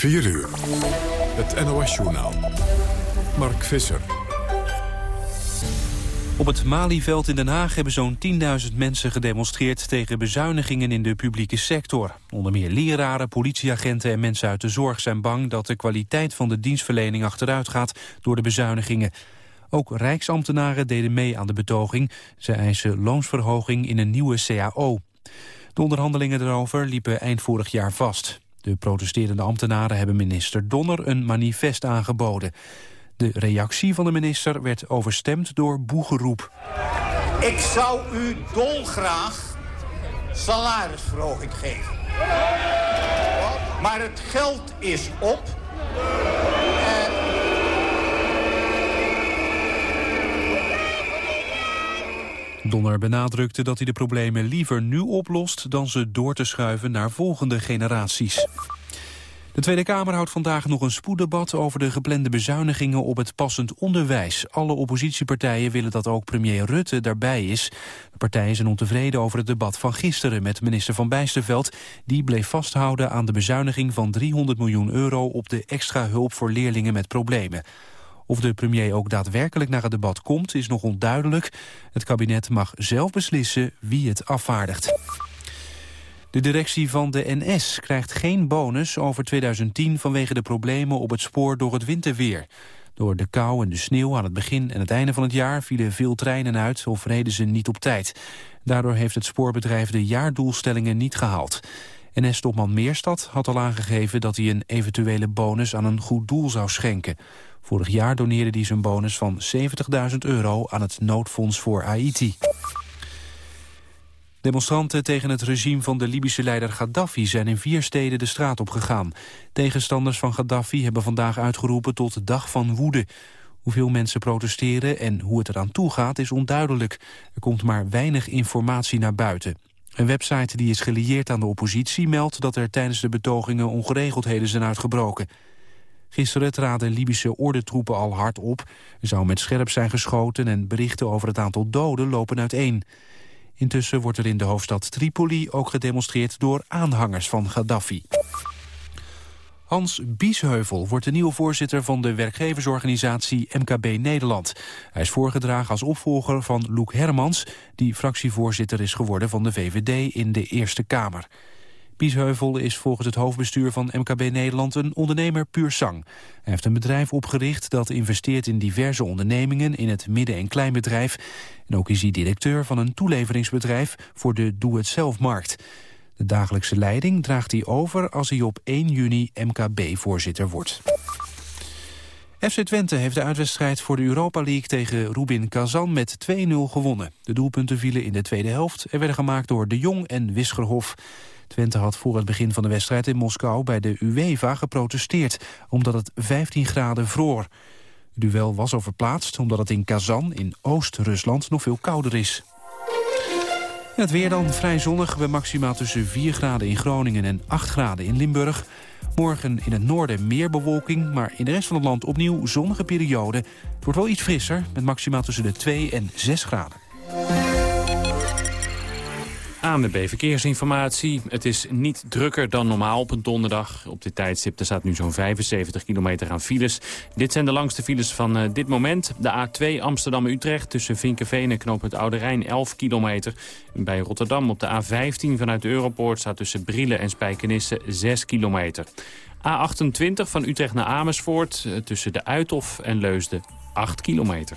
4 uur. Het NOS-journaal. Mark Visser. Op het Malieveld in Den Haag hebben zo'n 10.000 mensen gedemonstreerd tegen bezuinigingen in de publieke sector. Onder meer leraren, politieagenten en mensen uit de zorg zijn bang dat de kwaliteit van de dienstverlening achteruit gaat door de bezuinigingen. Ook rijksambtenaren deden mee aan de betoging. Ze eisen loonsverhoging in een nieuwe CAO. De onderhandelingen erover liepen eind vorig jaar vast. De protesterende ambtenaren hebben minister Donner een manifest aangeboden. De reactie van de minister werd overstemd door boegeroep. Ik zou u dolgraag salarisverhoging geven. Maar het geld is op. Donner benadrukte dat hij de problemen liever nu oplost... dan ze door te schuiven naar volgende generaties. De Tweede Kamer houdt vandaag nog een spoeddebat over de geplande bezuinigingen op het passend onderwijs. Alle oppositiepartijen willen dat ook premier Rutte daarbij is. De partijen zijn ontevreden over het debat van gisteren met minister Van Bijsterveld. Die bleef vasthouden aan de bezuiniging van 300 miljoen euro op de extra hulp voor leerlingen met problemen. Of de premier ook daadwerkelijk naar het debat komt is nog onduidelijk. Het kabinet mag zelf beslissen wie het afvaardigt. De directie van de NS krijgt geen bonus over 2010 vanwege de problemen op het spoor door het winterweer. Door de kou en de sneeuw aan het begin en het einde van het jaar vielen veel treinen uit of reden ze niet op tijd. Daardoor heeft het spoorbedrijf de jaardoelstellingen niet gehaald. NS-topman Meerstad had al aangegeven dat hij een eventuele bonus aan een goed doel zou schenken. Vorig jaar doneerde hij zijn bonus van 70.000 euro aan het noodfonds voor Haiti. Demonstranten tegen het regime van de Libische leider Gaddafi zijn in vier steden de straat op gegaan. Tegenstanders van Gaddafi hebben vandaag uitgeroepen tot dag van woede. Hoeveel mensen protesteren en hoe het eraan toe gaat is onduidelijk. Er komt maar weinig informatie naar buiten. Een website die is gelieerd aan de oppositie meldt dat er tijdens de betogingen ongeregeldheden zijn uitgebroken. Gisteren traden Libische ordentroepen al hard op. Er zou met scherp zijn geschoten en berichten over het aantal doden lopen uiteen. Intussen wordt er in de hoofdstad Tripoli ook gedemonstreerd door aanhangers van Gaddafi. Hans Biesheuvel wordt de nieuwe voorzitter van de werkgeversorganisatie MKB Nederland. Hij is voorgedragen als opvolger van Loek Hermans... die fractievoorzitter is geworden van de VVD in de Eerste Kamer. Biesheuvel is volgens het hoofdbestuur van MKB Nederland een ondernemer puur sang. Hij heeft een bedrijf opgericht dat investeert in diverse ondernemingen in het midden- en kleinbedrijf. En ook is hij directeur van een toeleveringsbedrijf voor de doe-het-zelf-markt. De dagelijkse leiding draagt hij over als hij op 1 juni MKB-voorzitter wordt. FC Twente heeft de uitwedstrijd voor de Europa League tegen Rubin Kazan met 2-0 gewonnen. De doelpunten vielen in de tweede helft en werden gemaakt door De Jong en Wisgerhof. Twente had voor het begin van de wedstrijd in Moskou bij de UEFA geprotesteerd, omdat het 15 graden vroor. Het duel was overplaatst omdat het in Kazan in Oost-Rusland nog veel kouder is. het weer dan vrij zonnig bij maximaal tussen 4 graden in Groningen en 8 graden in Limburg. Morgen in het noorden meer bewolking, maar in de rest van het land opnieuw zonnige periode. Het wordt wel iets frisser, met maximaal tussen de 2 en 6 graden. ANWB Verkeersinformatie. Het is niet drukker dan normaal op een donderdag. Op dit tijdstip er staat nu zo'n 75 kilometer aan files. Dit zijn de langste files van uh, dit moment. De A2 Amsterdam-Utrecht tussen Vinkenveen en Knoop het Oude Rijn 11 kilometer. Bij Rotterdam op de A15 vanuit de Europoort staat tussen Brielen en Spijkenisse 6 kilometer. A28 van Utrecht naar Amersfoort uh, tussen de Uithof en Leusden 8 kilometer.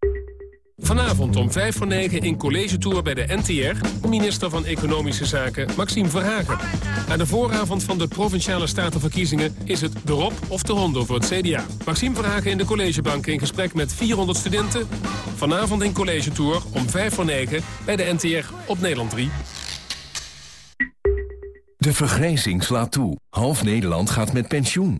Vanavond om 5 voor 9 in College Tour bij de NTR... minister van Economische Zaken Maxime Verhagen. Aan de vooravond van de Provinciale Statenverkiezingen... is het de Rob of de Hondo voor het CDA. Maxime Verhagen in de collegebank in gesprek met 400 studenten. Vanavond in College Tour om 5 voor 9 bij de NTR op Nederland 3. De vergrijzing slaat toe. Half Nederland gaat met pensioen.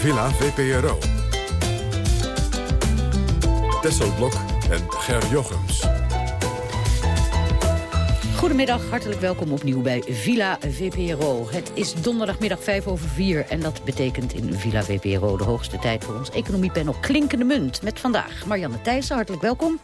Villa VPRO. Tesselblok en Ger Jochems. Goedemiddag, hartelijk welkom opnieuw bij Villa VPRO. Het is donderdagmiddag 5 over 4 en dat betekent in Villa VPRO de hoogste tijd voor ons economiepanel Klinkende Munt. Met vandaag Marianne Thijssen, hartelijk welkom.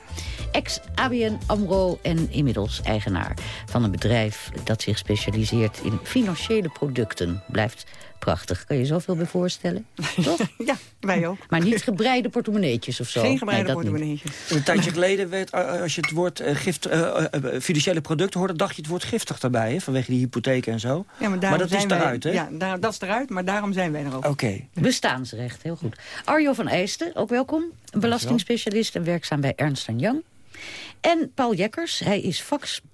Ex-ABN AMRO en inmiddels eigenaar van een bedrijf dat zich specialiseert in financiële producten. Blijft prachtig. Kan je zoveel bij voorstellen? Toch? ja, wij ook. Maar niet gebreide portemonneetjes of zo. Geen gebreide nee, portemonneetjes. Een tijdje geleden werd, eh, als je het woord uh, gift, uh, financiële producten hoorde... dacht je het woord giftig daarbij, hè, vanwege die hypotheken en zo. Ja, maar, maar dat is eruit, hè? Ja, daar, dat is eruit, maar daarom zijn wij er ook. Oké. Bestaansrecht, heel goed. Arjo van Eijsten, ook welkom. Belastingspecialist en werkzaam bij Ernst Young. En Paul Jekkers, hij is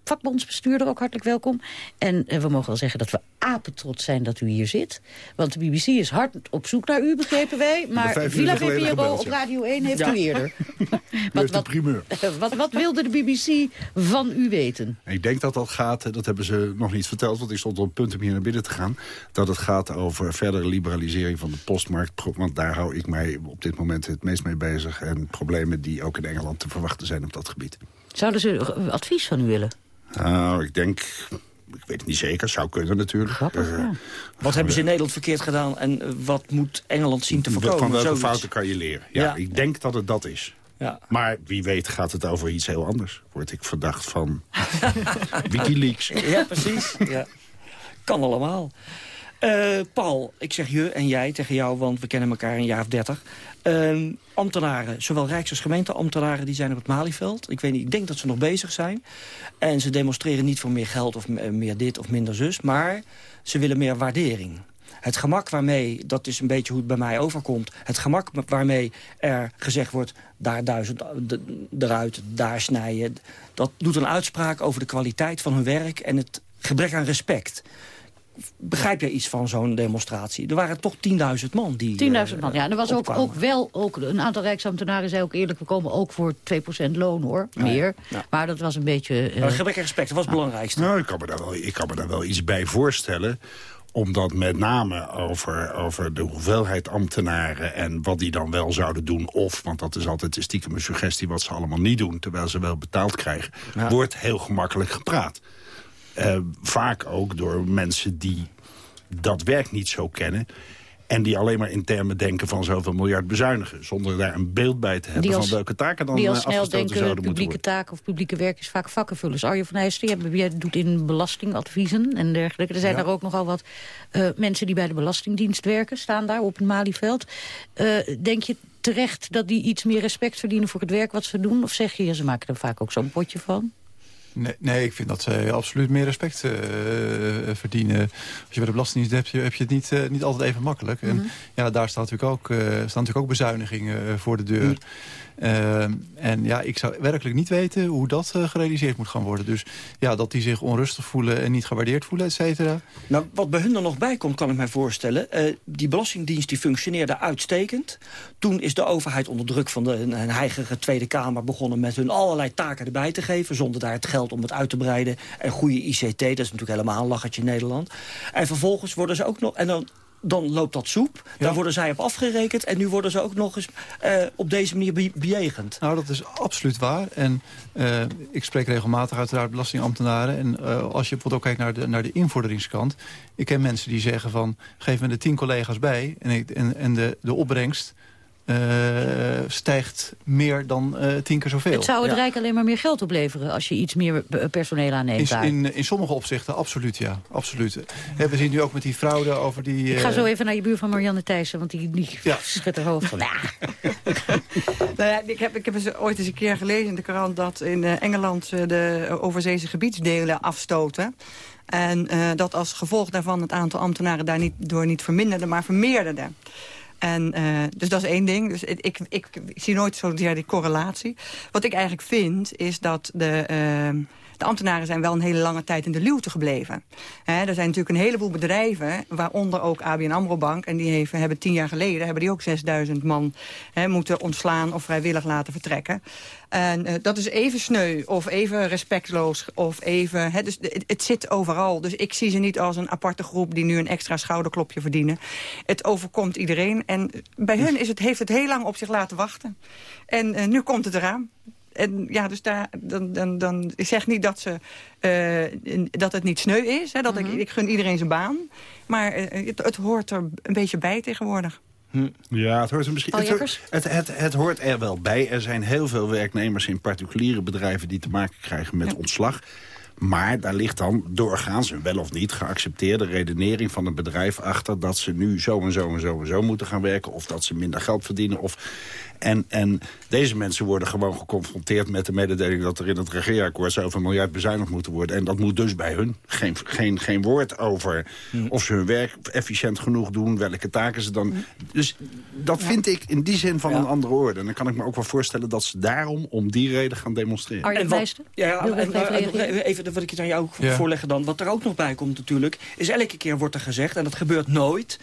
vakbondsbestuurder, ook hartelijk welkom. En eh, we mogen wel zeggen dat we apetrots zijn dat u hier zit. Want de BBC is hard op zoek naar u, begrepen wij. Maar Villa VPRO op Radio 1 heeft u eerder. wat, wat, primeur. Wat, wat, wilde de BBC van u weten? Ik denk dat dat gaat, dat hebben ze nog niet verteld... want ik stond op het punt om hier naar binnen te gaan... dat het gaat over verdere liberalisering van de postmarkt. Want daar hou ik mij op dit moment het meest mee bezig. En problemen die ook in Engeland te verwachten zijn op dat gebied. Zouden ze advies van u willen? Nou, ik denk... Ik weet het niet zeker, zou kunnen natuurlijk. Grappig, uh, Wat hebben ze in Nederland verkeerd gedaan en eh, wat moet Engeland zien te voorkomen? Van welke fouten kan je leren? Ja, Ik denk dat het dat is. Ja. Maar wie weet gaat het over iets heel anders. Word ik verdacht van Wikileaks. Ja, precies. Ja. Kan allemaal. Uh, Paul, ik zeg je en jij tegen jou, want we kennen elkaar een jaar of dertig. Uh, ambtenaren, zowel Rijks- als gemeenteambtenaren, die zijn op het Malieveld. Ik weet niet, ik denk dat ze nog bezig zijn. En ze demonstreren niet voor meer geld of meer dit of minder zus. Maar ze willen meer waardering. Het gemak waarmee, dat is een beetje hoe het bij mij overkomt... het gemak waarmee er gezegd wordt... daar duizend eruit, daar snijden... dat doet een uitspraak over de kwaliteit van hun werk... en het gebrek aan respect. Begrijp jij iets van zo'n demonstratie? Er waren toch 10.000 man die 10.000 uh, man, ja. En er was ook, ook wel, ook, een aantal rijksambtenaren zei ook eerlijk... we komen ook voor 2% loon, hoor. Meer. Ja. Maar dat was een beetje... Uh, gebrek aan respect, dat was het belangrijkste. Nou, ik kan, me daar wel, ik kan me daar wel iets bij voorstellen omdat met name over, over de hoeveelheid ambtenaren... en wat die dan wel zouden doen of... want dat is altijd stiekem een suggestie wat ze allemaal niet doen... terwijl ze wel betaald krijgen, ja. wordt heel gemakkelijk gepraat. Uh, vaak ook door mensen die dat werk niet zo kennen... En die alleen maar in termen denken van zoveel miljard bezuinigen. Zonder daar een beeld bij te hebben als, van welke taken dan die al eh, snel denken, publieke taken of publieke werk is vaak vakkenvullers. Arjen van Heijsten, jij doet in belastingadviezen en dergelijke. Er zijn ja. er ook nogal wat uh, mensen die bij de Belastingdienst werken. Staan daar op het Malieveld. Uh, denk je terecht dat die iets meer respect verdienen voor het werk wat ze doen? Of zeg je, ze maken er vaak ook zo'n potje van? Nee, nee, ik vind dat zij absoluut meer respect uh, verdienen. Als je bij de Belastingdienst hebt, heb je het niet, uh, niet altijd even makkelijk. Mm -hmm. En ja, daar staat natuurlijk ook, uh, staan natuurlijk ook bezuinigingen voor de deur. Mm. Uh, en ja, ik zou werkelijk niet weten hoe dat uh, gerealiseerd moet gaan worden. Dus ja, dat die zich onrustig voelen en niet gewaardeerd voelen, et cetera. Nou, wat bij hun er nog bij komt, kan ik mij voorstellen. Uh, die Belastingdienst die functioneerde uitstekend. Toen is de overheid onder druk van de een heigere Tweede Kamer... begonnen met hun allerlei taken erbij te geven... zonder daar het geld om het uit te breiden. En goede ICT, dat is natuurlijk helemaal een lachertje in Nederland. En vervolgens worden ze ook nog... En dan dan loopt dat soep. Ja. Daar worden zij op afgerekend. En nu worden ze ook nog eens uh, op deze manier be bejegend. Nou, dat is absoluut waar. En uh, ik spreek regelmatig uiteraard belastingambtenaren. En uh, als je bijvoorbeeld ook kijkt naar de, naar de invorderingskant. Ik ken mensen die zeggen van... geef me de tien collega's bij en, ik, en, en de, de opbrengst uh, stijgt meer dan uh, tien keer zoveel. Het zou het ja. Rijk alleen maar meer geld opleveren... als je iets meer personeel aanneemt in, in, in, sommige opzichten, absoluut, ja. Absoluut. We zien nu ook met die fraude over die... Uh... Ik ga zo even naar je buur van Marianne Thijssen... want die, die ja. schudt haar hoofd van... nou ja, ik heb, ik heb eens ooit eens een keer gelezen in de krant... dat in Engeland de overzeese gebiedsdelen afstoten... En uh, dat als gevolg daarvan het aantal ambtenaren daar niet, door niet verminderde, maar vermeerderde. En, uh, dus dat is één ding. Dus ik, ik, zie nooit zo die correlatie. Wat ik eigenlijk vind, is dat de... Uh, de ambtenaren zijn wel een hele lange tijd in de luwte gebleven. er zijn natuurlijk een heleboel bedrijven, waaronder ook ABN AMRO Bank... en die heeft, hebben tien jaar geleden hebben die ook 6000 man moeten ontslaan of vrijwillig laten vertrekken. En uh, dat is even sneu of even respectloos of even... Dus het, het, zit overal. Dus ik zie ze niet als een aparte groep die nu een extra schouderklopje verdienen. Het overkomt iedereen. En bij hun is het, heeft het heel lang op zich laten wachten. En uh, nu komt het eraan. En ja, dus daar, dan, dan, dan, ik zeg niet dat, ze, uh, dat het niet sneu is. Hè, dat ik, ik gun iedereen zijn baan. Maar uh, het, het hoort er een beetje bij tegenwoordig. Hm. Ja, het hoort er misschien. Het, het, het, het, hoort er wel bij. Er zijn heel veel werknemers in particuliere bedrijven die te maken krijgen met ontslag. Maar daar ligt dan doorgaans een wel of niet geaccepteerde redenering van een bedrijf achter... dat ze nu zo en zo en zo en zo moeten gaan werken... of dat ze minder geld verdienen. Of... En, en deze mensen worden gewoon geconfronteerd met de mededeling... dat er in het regeerakkoord zoveel miljard bezuinigd moeten worden. En dat moet dus bij hun. Geen, geen, geen woord over hmm. of ze hun werk efficiënt genoeg doen... welke taken ze dan... Hmm. Dus dat vind ik in die zin van een andere orde. En dan kan ik me ook wel voorstellen dat ze daarom... om die reden gaan demonstreren. Arjen ja, en, en, even wat ik het aan jou voorleggen dan. Wat er ook nog bij komt natuurlijk... is elke keer wordt er gezegd, en dat gebeurt nooit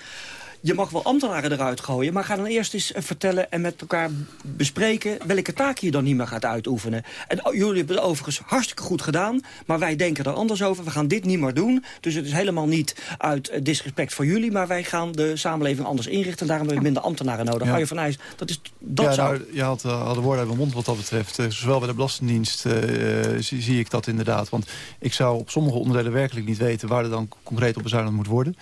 je mag wel ambtenaren eruit gooien... maar ga dan eerst eens eh, vertellen en met elkaar bespreken... welke taak je dan niet meer gaat uitoefenen. En oh, jullie hebben het overigens hartstikke goed gedaan... maar wij denken er anders over. We gaan dit niet meer doen. Dus het is helemaal niet uit eh, disrespect voor jullie... maar wij gaan de samenleving anders inrichten. Daarom hebben we minder ambtenaren nodig. Ja. je van IJs, dat is dat ja, zou... Nou, je had, uh, de woorden uit mijn mond wat dat betreft. Uh, zowel bij de Belastingdienst uh, zie, zie, ik dat inderdaad. Want ik zou op sommige onderdelen werkelijk niet weten... waar er dan concreet op bezuinigd moet worden.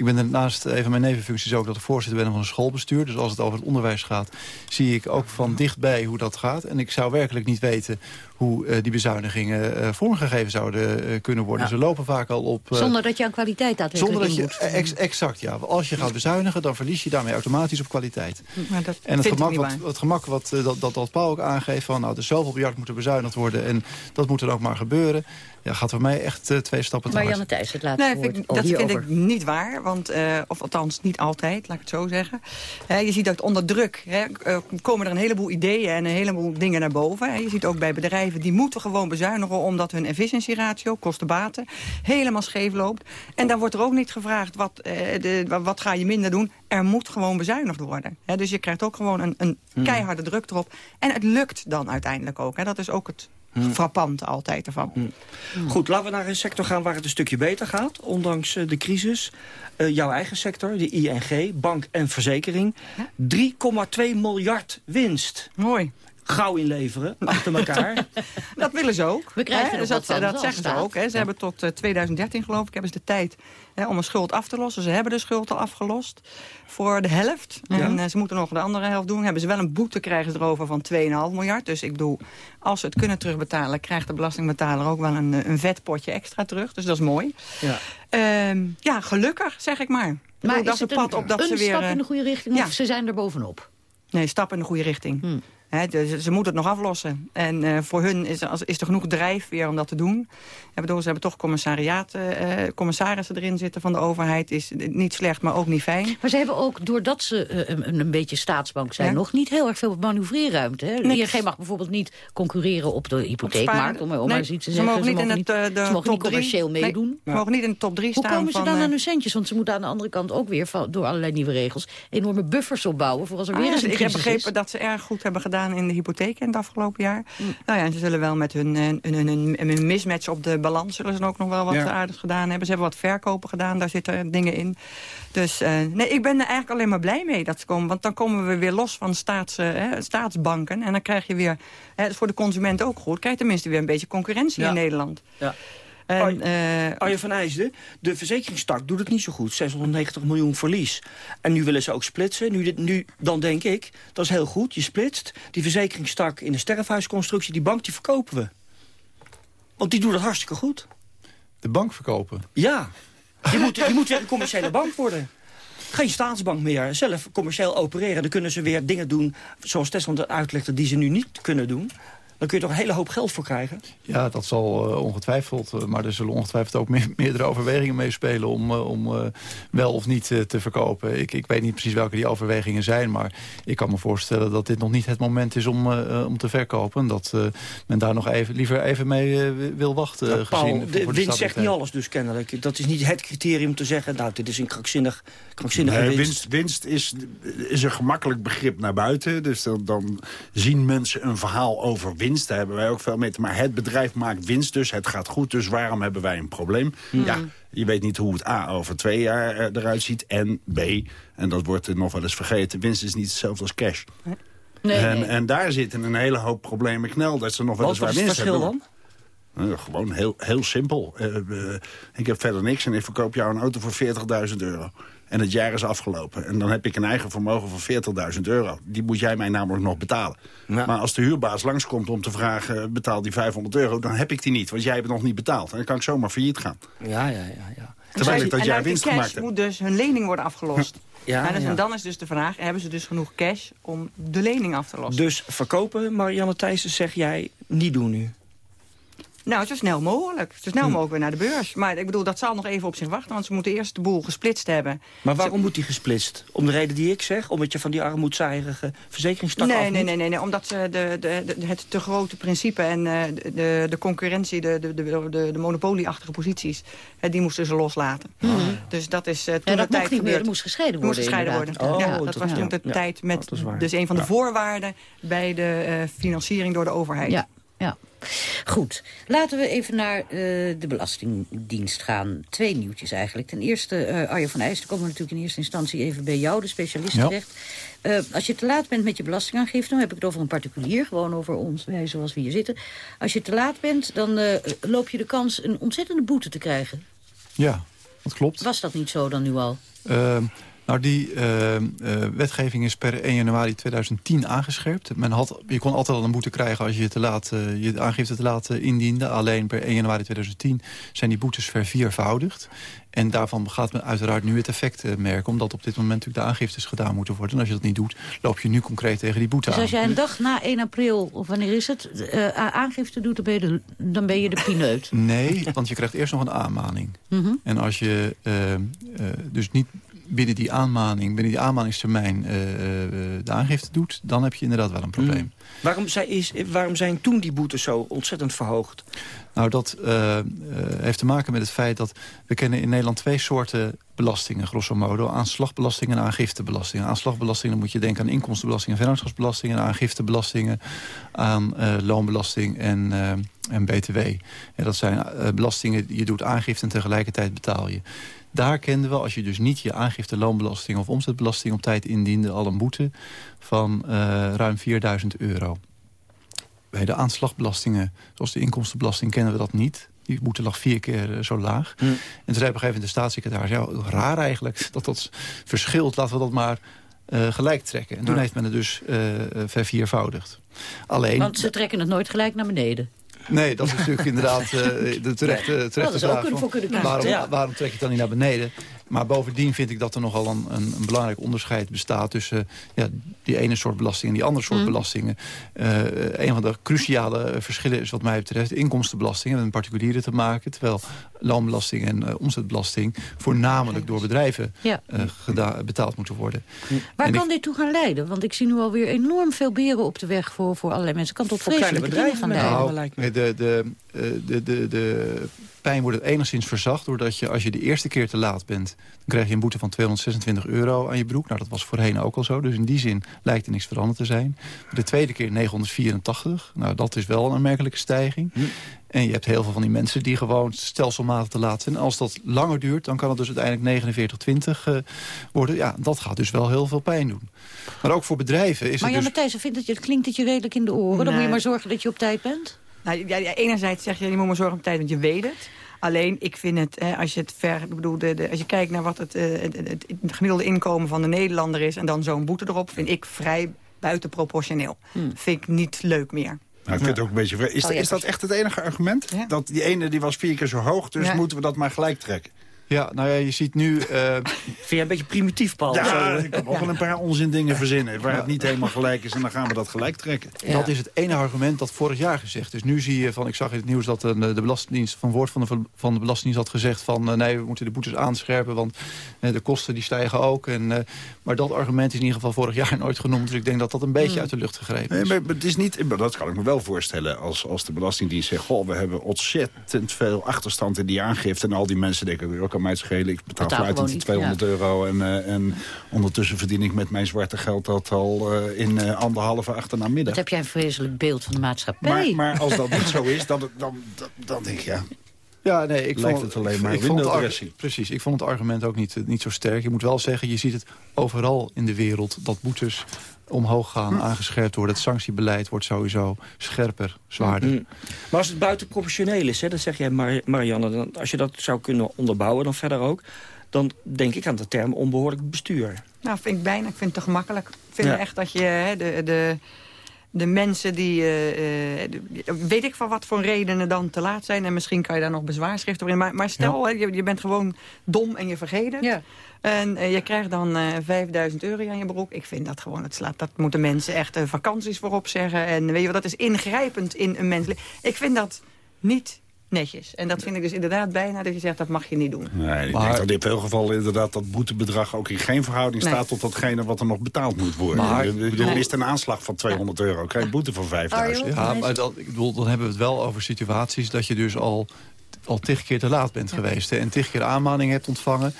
Ik ben daarnaast even mijn nevenfuncties ook dat ik voorzitter ben van een schoolbestuur. Dus als het over het onderwijs gaat, zie ik ook van dichtbij hoe dat gaat. En ik zou werkelijk niet weten hoe uh, die bezuinigingen uh, vormgegeven zouden uh, kunnen worden. Ja. Ze lopen vaak al op... zonder dat je aan kwaliteit daadwerkelijk Zonder dat je, ex, exact, ja. Als je gaat bezuinigen, dan verlies je daarmee automatisch op kwaliteit. Maar dat en het gemak, wat, het gemak wat dat, dat, dat Paul ook aangeeft van... nou, er zoveel miljard moeten bezuinigd worden en dat moet dan ook maar gebeuren ja, gaat voor mij echt uh, twee stappen te Marianne Thijs, het laatste nee, vind, Dat vind ik niet waar, want, uh, of althans niet altijd, laat ik het zo zeggen. je ziet dat onder druk he, komen er een heleboel ideeën en een heleboel dingen naar boven. je ziet ook bij bedrijven, die moeten gewoon bezuinigen... omdat hun efficiëntieratio, kosten-baten, helemaal scheef loopt. En dan wordt er ook niet gevraagd, wat, de, wat ga je minder doen? Er moet gewoon bezuinigd worden. dus je krijgt ook gewoon een, een hmm. keiharde druk erop. En het lukt dan uiteindelijk ook. Dat is ook het hmm. frappant altijd ervan. Hmm. Goed, laten we naar een sector gaan waar het een stukje beter gaat. Ondanks uh, de crisis. Uh, jouw eigen sector, de ING, bank en verzekering. 3,2 miljard winst. Mooi gauw inleveren, achter elkaar. dat willen ze ook. We krijgen dus dat, dat zeggen ze ook. Hè. Ze hebben tot 2013, geloof ik, hebben ze de tijd hè, om een schuld af te lossen. Ze hebben de schuld al afgelost voor de helft. En uh, ze moeten nog de andere helft doen. Hebben ze wel een boete, krijgen ze erover van 2,5 miljard. Dus ik bedoel, als ze het kunnen terugbetalen... krijgt de belastingbetaler ook wel een, een vet potje extra terug. Dus dat is mooi. Ja, uh, ja gelukkig, zeg ik maar. Maar dat is het pad op dat ze weer... stap in de goede richting ja. of ze zijn er bovenop? Nee, stap in de goede richting. Hmm dus ze moeten het nog aflossen. En uh, voor hun is, is er genoeg drijfveer om dat te doen. Bedoel, ze hebben toch commissariaten, uh, commissarissen erin zitten van de overheid. Is niet slecht, maar ook niet fijn. Maar ze hebben ook, doordat ze uh, een, een, beetje staatsbank zijn... nog niet heel erg veel manoeuvreerruimte. Hè? ING mag bijvoorbeeld niet concurreren op de hypotheekmarkt. Om, om maar eens iets te ze zeggen. Mogen niet in het, de ze mogen niet commercieel drie, meedoen. Ze mogen niet in de top 3 staan. Hoe komen ze dan aan hun centjes? Want ze moeten aan de andere kant ook weer... Van, door allerlei nieuwe regels enorme buffers opbouwen... voor als er ah, weer eens een Ik heb begrepen dat ze erg goed hebben gedaan in de hypotheek in het afgelopen jaar. Mm. Nou ja, en ze zullen wel met hun, hun, hun, hun, mismatch op de balans... zullen ze ook nog wel wat ja. aardigs gedaan hebben. Ze hebben wat verkopen gedaan, daar zitten dingen in. Dus uh, nee, ik ben er eigenlijk alleen maar blij mee dat ze komen. Want dan komen we weer los van staats, uh, staatsbanken. En dan krijg je weer, hè, voor de consument ook goed... krijg je tenminste weer een beetje concurrentie ja. in Nederland. Ja. En, uh, Arjen van IJsden, de verzekeringstak doet het niet zo goed. 690 miljoen verlies. En nu willen ze ook splitsen. Nu, nu, dan denk ik, dat is heel goed, je splitst. Die verzekeringstak in de sterfhuisconstructie, die bank, die verkopen we. Want die doet het hartstikke goed. De bank verkopen? Ja. Je moet, je moet weer een commerciële bank worden. Geen staatsbank meer. Zelf commercieel opereren. Dan kunnen ze weer dingen doen, zoals Tesla uitlegde, die ze nu niet kunnen doen. Dan kun je toch een hele hoop geld voor krijgen? Ja, dat zal uh, ongetwijfeld. Uh, maar er zullen ongetwijfeld ook me meerdere overwegingen meespelen... om, uh, om wel of niet te verkopen. Ik, ik weet niet precies welke die overwegingen zijn... maar ik kan me voorstellen dat dit nog niet het moment is om, om te verkopen. Dat men daar nog even, liever even mee wil wachten. Ja, Paul, gezien, de, de winst zegt niet alles dus kennelijk. Dat is niet het criterium om te zeggen... nou, dit is een krankzinnig, krankzinnige nee, winst. winst. Winst is, is een gemakkelijk begrip naar buiten. Dus dan, dan zien mensen een verhaal over winst. Daar hebben wij ook veel mee te Maar het bedrijf maakt winst dus, het gaat goed. Dus waarom hebben wij een probleem? Hmm. Ja, je weet niet hoe het A over twee jaar eh, eruit ziet. En B, en dat wordt nog wel eens vergeten... winst is niet hetzelfde als cash. Nee, en, nee. en daar zitten een hele hoop problemen knel. Dat ze nog wel eens waar wat is het winst verschil hebben. dan? Eh, gewoon heel, heel simpel. Eh, eh, ik heb verder niks en ik verkoop jou een auto voor 40.000 euro. En het jaar is afgelopen. En dan heb ik een eigen vermogen van 40.000 euro. Die moet jij mij namelijk nog betalen. Ja. Maar als de huurbaas langskomt om te vragen... eh, betaal die 500 euro, dan heb ik die niet. Want jij hebt het nog niet betaald. En dan kan ik zomaar failliet gaan. Ja, ja, ja. ja. Terwijl ik dat en die winst gemaakt heb. moet dus hun lening worden afgelost. Ja, En dus- ja. En dan is dus de vraag, hebben ze dus genoeg cash om de lening af te lossen? Dus verkopen, Marianne Thijssen, zeg jij niet doen nu. Nou, zo snel mogelijk. Zo Hm. snel mogelijk weer naar de beurs. Maar ik bedoel, dat zal nog even op zich wachten, want ze moeten eerst de boel gesplitst hebben. Maar waarom moet die gesplitst? Om de reden die ik zeg? Omdat je van die armoedzaaierige verzekeringstak af Nee, moet? nee, nee, nee, nee, omdat ze de, de, de- het te grote principe en eh, de, de, concurrentie, de, de, de, de, monopolieachtige posities, die moesten ze loslaten. Dus dat is eh, toen Ja, de dat tijd mocht niet meer, gebeurd. dat moest gescheiden Moest worden. gescheiden inderdaad. worden. Oh, ja, dat dat- was ja. toen de Ja, tijd met, dat is waar. dus een van de Ja. voorwaarden bij de eh, financiering door de overheid. Ja, ja. Goed, laten we even naar eh, de Belastingdienst gaan. Twee nieuwtjes eigenlijk. Ten eerste, Arjen van IJs, dan komen we natuurlijk in eerste instantie even bij jou, de specialist Ja. terecht. Eh, als je te laat bent met je belastingaangifte, dan heb ik het over een particulier, gewoon over ons, wij zoals we hier zitten. Als je te laat bent, dan loop je de kans een ontzettende boete te krijgen. Ja, dat klopt. Was dat niet zo dan nu al? Nou, die ehm, eh, wetgeving is per 1 januari 2010 aangescherpt. Men had, je kon altijd al een boete krijgen als je te laat, eh, je aangifte te laat eh, indiende. Alleen per 1 januari 2010 zijn die boetes verviervoudigd. En daarvan gaat men uiteraard nu het effect eh, merken... omdat op dit moment natuurlijk de aangiftes gedaan moeten worden. En als je dat niet doet, loop je nu concreet tegen die boete Dus aan. als jij een dag na 1 april, of wanneer is het, eh, aangifte doet, dan ben je de, dan ben je de pineut. Nee, want je krijgt eerst nog een aanmaning. Mhm. En als je eh, eh, dus niet binnen die aanmaning, binnen die aanmaningstermijn eh, eh, de aangifte doet, dan heb je inderdaad wel een probleem. Waarom, zijn, is, waarom zijn toen die boetes zo ontzettend verhoogd? Nou, dat eh, heeft te maken met het feit dat we kennen in Nederland twee soorten belastingen, grosso modo. Aanslagbelasting en aangiftebelasting. Aanslagbelasting, dan moet je denken aan inkomstenbelasting en vennootschapsbelasting. En aangiftebelasting aan loonbelasting en, en btw. En dat zijn belastingen, je doet aangifte en tegelijkertijd betaal je. Daar kenden we, als je dus niet je aangifte loonbelasting of omzetbelasting op tijd indiende, al een boete van eh, ruim 4000 euro. Bij de aanslagbelastingen, zoals de inkomstenbelasting, kennen we dat niet. Die boete lag vier keer eh, zo laag. Hm. En toen zei op een gegeven moment de staatssecretaris... ja, raar eigenlijk dat dat verschilt, laten we dat maar eh, gelijk trekken. En toen Ja. heeft men het dus eh, verviervoudigd. Alleen, Want ze trekken het nooit gelijk naar beneden. Nee, dat is natuurlijk inderdaad eh, de terechte, terechte Dat is ook vraag. een van, voor kunnen kiezen. waarom, Ja. waarom trek je het dan niet naar beneden? Maar bovendien vind ik dat er nogal een, een, een belangrijk onderscheid bestaat... tussen ja, die ene soort belasting en die andere soort Mm. belastingen. Eh, een van de cruciale verschillen is wat mij betreft... inkomstenbelasting met een particuliere te maken... terwijl loonbelasting en eh, omzetbelasting... voornamelijk door bedrijven Ja. eh, betaald moeten worden. Waar En kan ik- dit toe gaan leiden? Want ik zie nu alweer enorm veel beren op de weg voor, voor allerlei mensen. Het kan tot Voor kleine vreselijke dingen bedrijven gaan leiden. name. lijkt me. de, de, eh, de, de, de pijn wordt enigszins verzacht... doordat je als je de eerste keer te laat bent... dan krijg je een boete van 226 euro aan je broek. Nou, dat was voorheen ook al zo. Dus in die zin lijkt er niks veranderd te zijn. De tweede keer 984. Nou, dat is wel een aanmerkelijke stijging. Hm. En je hebt heel veel van die mensen die gewoon stelselmatig te laat zijn. En als dat langer duurt, dan kan het dus uiteindelijk 49,20 eh worden. Ja, dat gaat dus wel heel veel pijn doen. Maar ook voor bedrijven is Maar het Jan dus... Matthijs, vindt dat je, het klinkt het je redelijk in de oren. Dan moet je maar zorgen dat je op tijd bent. Nou, ja, ja, enerzijds zeg je, je moet maar zorgen op tijd, want je weet het. Alleen, ik vind het, hè, als je het ver, ik bedoel, de, de, als je kijkt naar wat het, eh, het, het, het gemiddelde inkomen van de Nederlander is... en dan zo'n boete erop, vind ik vrij buitenproportioneel. Vind ik niet leuk meer. Nou, ik vind het ook een beetje... Is, Oh, is dat echt het enige argument? Ja. Dat die ene die was vier keer zo hoog, dus Ja. moeten we dat maar gelijk trekken? Ja, nou ja, je ziet nu... Uh... Vind je een beetje primitief, Paul? Ja, ik kan ook wel een paar onzin dingen verzinnen... waar het niet helemaal gelijk is en dan gaan we dat gelijk trekken. Dat is het ene argument dat vorig jaar gezegd is. Nu zie je, van, ik zag in het nieuws dat de, de Belastingdienst... van woord van de, van de Belastingdienst had gezegd van... nee, we moeten de boetes aanscherpen, want de kosten die stijgen ook. En, maar dat argument is in ieder geval vorig jaar nooit genoemd. Dus ik denk dat dat een beetje hmm. uit de lucht gegrepen is. Nee, maar het is niet, dat kan ik me wel voorstellen als, als de Belastingdienst zegt... goh, we hebben ontzettend veel achterstand in die aangifte... en al die mensen denken, ook mij schelen. Ik betaal, betaal fluitend 200 euro en, uh, en ondertussen verdien ik met mijn zwarte geld dat al uh, in uh, anderhalve achternamiddag. Dat heb jij een vreselijk beeld van de maatschappij. Maar, maar als dat niet zo is, dan, dan, dan, dan denk ik ja... Ja, nee, ik Lijkt vond, het alleen maar ik Precies, ik vond het argument ook niet, niet zo sterk. Je moet wel zeggen, je ziet het overal in de wereld... dat boetes omhoog gaan, hm. aangescherpt worden. Het sanctiebeleid wordt sowieso scherper, zwaarder. Hm. Maar als het buitenproportioneel is, hè, dat zeg jij Mar Marianne... Dan, als je dat zou kunnen onderbouwen dan verder ook... dan denk ik aan de term onbehoorlijk bestuur. Nou, vind ik bijna. Ik vind het te gemakkelijk. Ik vind echt dat je hè, de... de de mensen die, uh, weet ik van wat voor redenen dan te laat zijn. En misschien kan je daar nog bezwaarschriften over in. Maar, maar stel, hè, je, je, bent gewoon dom en je vergeet het. Ja. En uh, je krijgt dan uh, 5000 euro aan je broek. Ik vind dat gewoon, het slaat, dat moeten mensen echt vakanties voorop zeggen. En weet je wat, dat is ingrijpend in een mens. Ik vind dat niet netjes. En dat vind ik dus inderdaad bijna dat je zegt, dat mag je niet doen. Nee, ik maar... denk dat in veel gevallen inderdaad dat boetebedrag ook in geen verhouding staat tot datgene wat er nog betaald moet worden. Maar, er is een aanslag van 200 euro, krijg je boete van 5000. Ja, maar dat, ik bedoel, dan hebben we het wel over situaties dat je dus al al tig keer te laat bent geweest. Hè, en tig keer aanmaning hebt ontvangen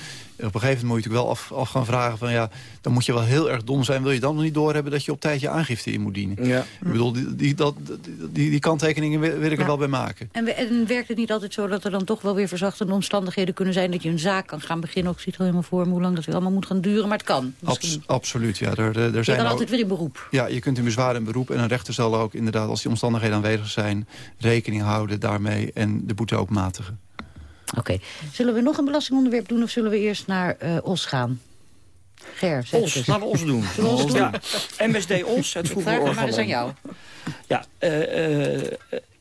op een gegeven moment moet je natuurlijk wel af, af, gaan vragen van ja, dan moet je wel heel erg dom zijn. Wil je dan nog niet doorhebben dat je op tijd je aangifte in moet dienen? Ja. Ik bedoel, die, die, dat, die, die kanttekeningen wil, ik er wel bij maken. En, en, werkt het niet altijd zo dat er dan toch wel weer verzachtende omstandigheden kunnen zijn dat je een zaak kan gaan beginnen? Ook ziet er helemaal voor hoe lang dat weer allemaal moet gaan duren, maar het kan. absoluut, ja. Er, er, er zijn je kan altijd weer in beroep. Ja, je kunt in bezwaar in beroep en een rechter zal ook inderdaad, als die omstandigheden aanwezig zijn, rekening houden daarmee en de boete ook matigen. Oké. Zullen we nog een belastingonderwerp doen of zullen we eerst naar uh, Os gaan? Ger, zeg Os, laten we Os doen. Os doen? Ja. MSD Os, het vroeger Organon. maar eens aan jou. Ja, uh, uh,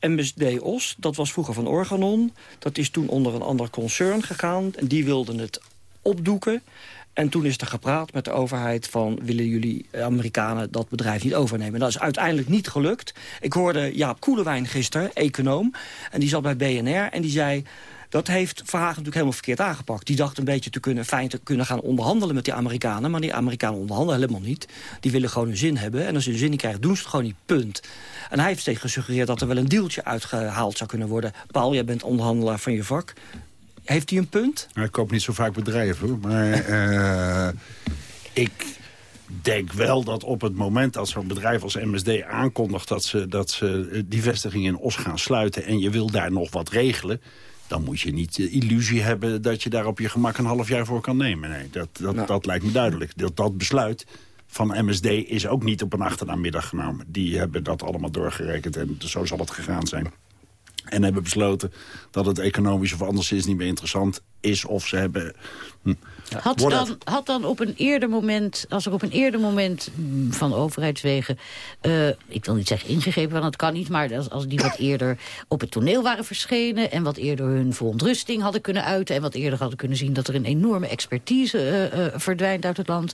MSD Os, dat was vroeger van Organon. Dat is toen onder een ander concern gegaan. En die wilden het opdoeken. En toen is er gepraat met de overheid van... willen jullie Amerikanen dat bedrijf niet overnemen? Dat is uiteindelijk niet gelukt. Ik hoorde Jaap Koelewijn gisteren, econoom. En die zat bij BNR en die zei... Dat heeft Verhagen natuurlijk helemaal verkeerd aangepakt. Die dacht een beetje te kunnen, fijn te kunnen gaan onderhandelen met die Amerikanen. Maar die Amerikanen onderhandelen helemaal niet. Die willen gewoon hun zin hebben. En als ze hun zin niet krijgen, doen ze het gewoon niet. Punt. En hij heeft steeds gesuggereerd dat er wel een deeltje uitgehaald zou kunnen worden. Paul, jij bent onderhandelaar van je vak. Heeft hij een punt? Ik koop niet zo vaak bedrijven, maar uh, ik denk wel dat op het moment dat zo'n bedrijf als MSD aankondigt... dat ze, dat ze die vestiging in Os gaan sluiten en je wil daar nog wat regelen dan moet je niet de illusie hebben dat je daar op je gemak een half jaar voor kan nemen. Nee, dat, dat, nou. dat lijkt me duidelijk. Dat, dat besluit van MSD is ook niet op een achternamiddag genomen. Die hebben dat allemaal doorgerekend en zo zal het gegaan zijn. En hebben besloten dat het economisch of anderszins niet meer interessant is. Of ze hebben... Hm, had, dan, had dan op een eerder moment, als er op een eerder moment hm, van overheidswegen... Uh, ik wil niet zeggen ingegrepen, want dat kan niet... maar als, als die wat eerder op het toneel waren verschenen... en wat eerder hun verontrusting hadden kunnen uiten... en wat eerder hadden kunnen zien dat er een enorme expertise uh, uh, verdwijnt uit het land...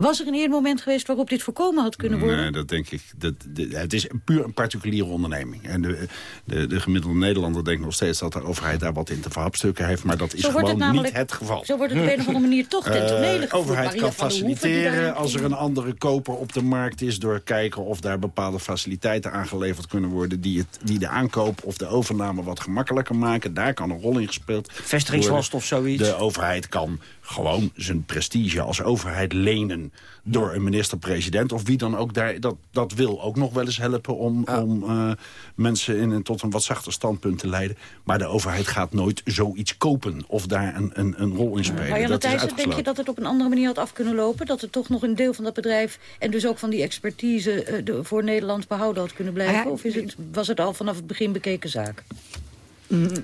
Was er een eerder moment geweest waarop dit voorkomen had kunnen worden? Nee, dat denk ik. Dat, het is puur een particuliere onderneming. En de, de, de, gemiddelde Nederlander denkt nog steeds dat de overheid daar wat in te verhapstukken heeft. Maar dat is gewoon niet het geval. Zo wordt het op een of andere manier toch ten tonele De overheid kan faciliteren als er een andere koper op de markt is... door kijken of daar bepaalde faciliteiten aangeleverd kunnen worden... die, het, die de aankoop of de overname wat gemakkelijker maken. Daar kan een rol in gespeeld Vestigingslast of zoiets. De overheid kan gewoon zijn prestige als overheid lenen door een minister-president of wie dan ook daar, dat, dat wil ook nog wel eens helpen om, om uh, mensen in, een, tot een wat zachter standpunt te leiden. Maar de overheid gaat nooit zoiets kopen of daar een, een, een rol in spelen. Maar Jan Thijssen, denk je dat het op een andere manier had af kunnen lopen? Dat er toch nog een deel van dat bedrijf en dus ook van die expertise uh, de, voor Nederland behouden had kunnen blijven? Ah of is het, was het al vanaf het begin bekeken zaak?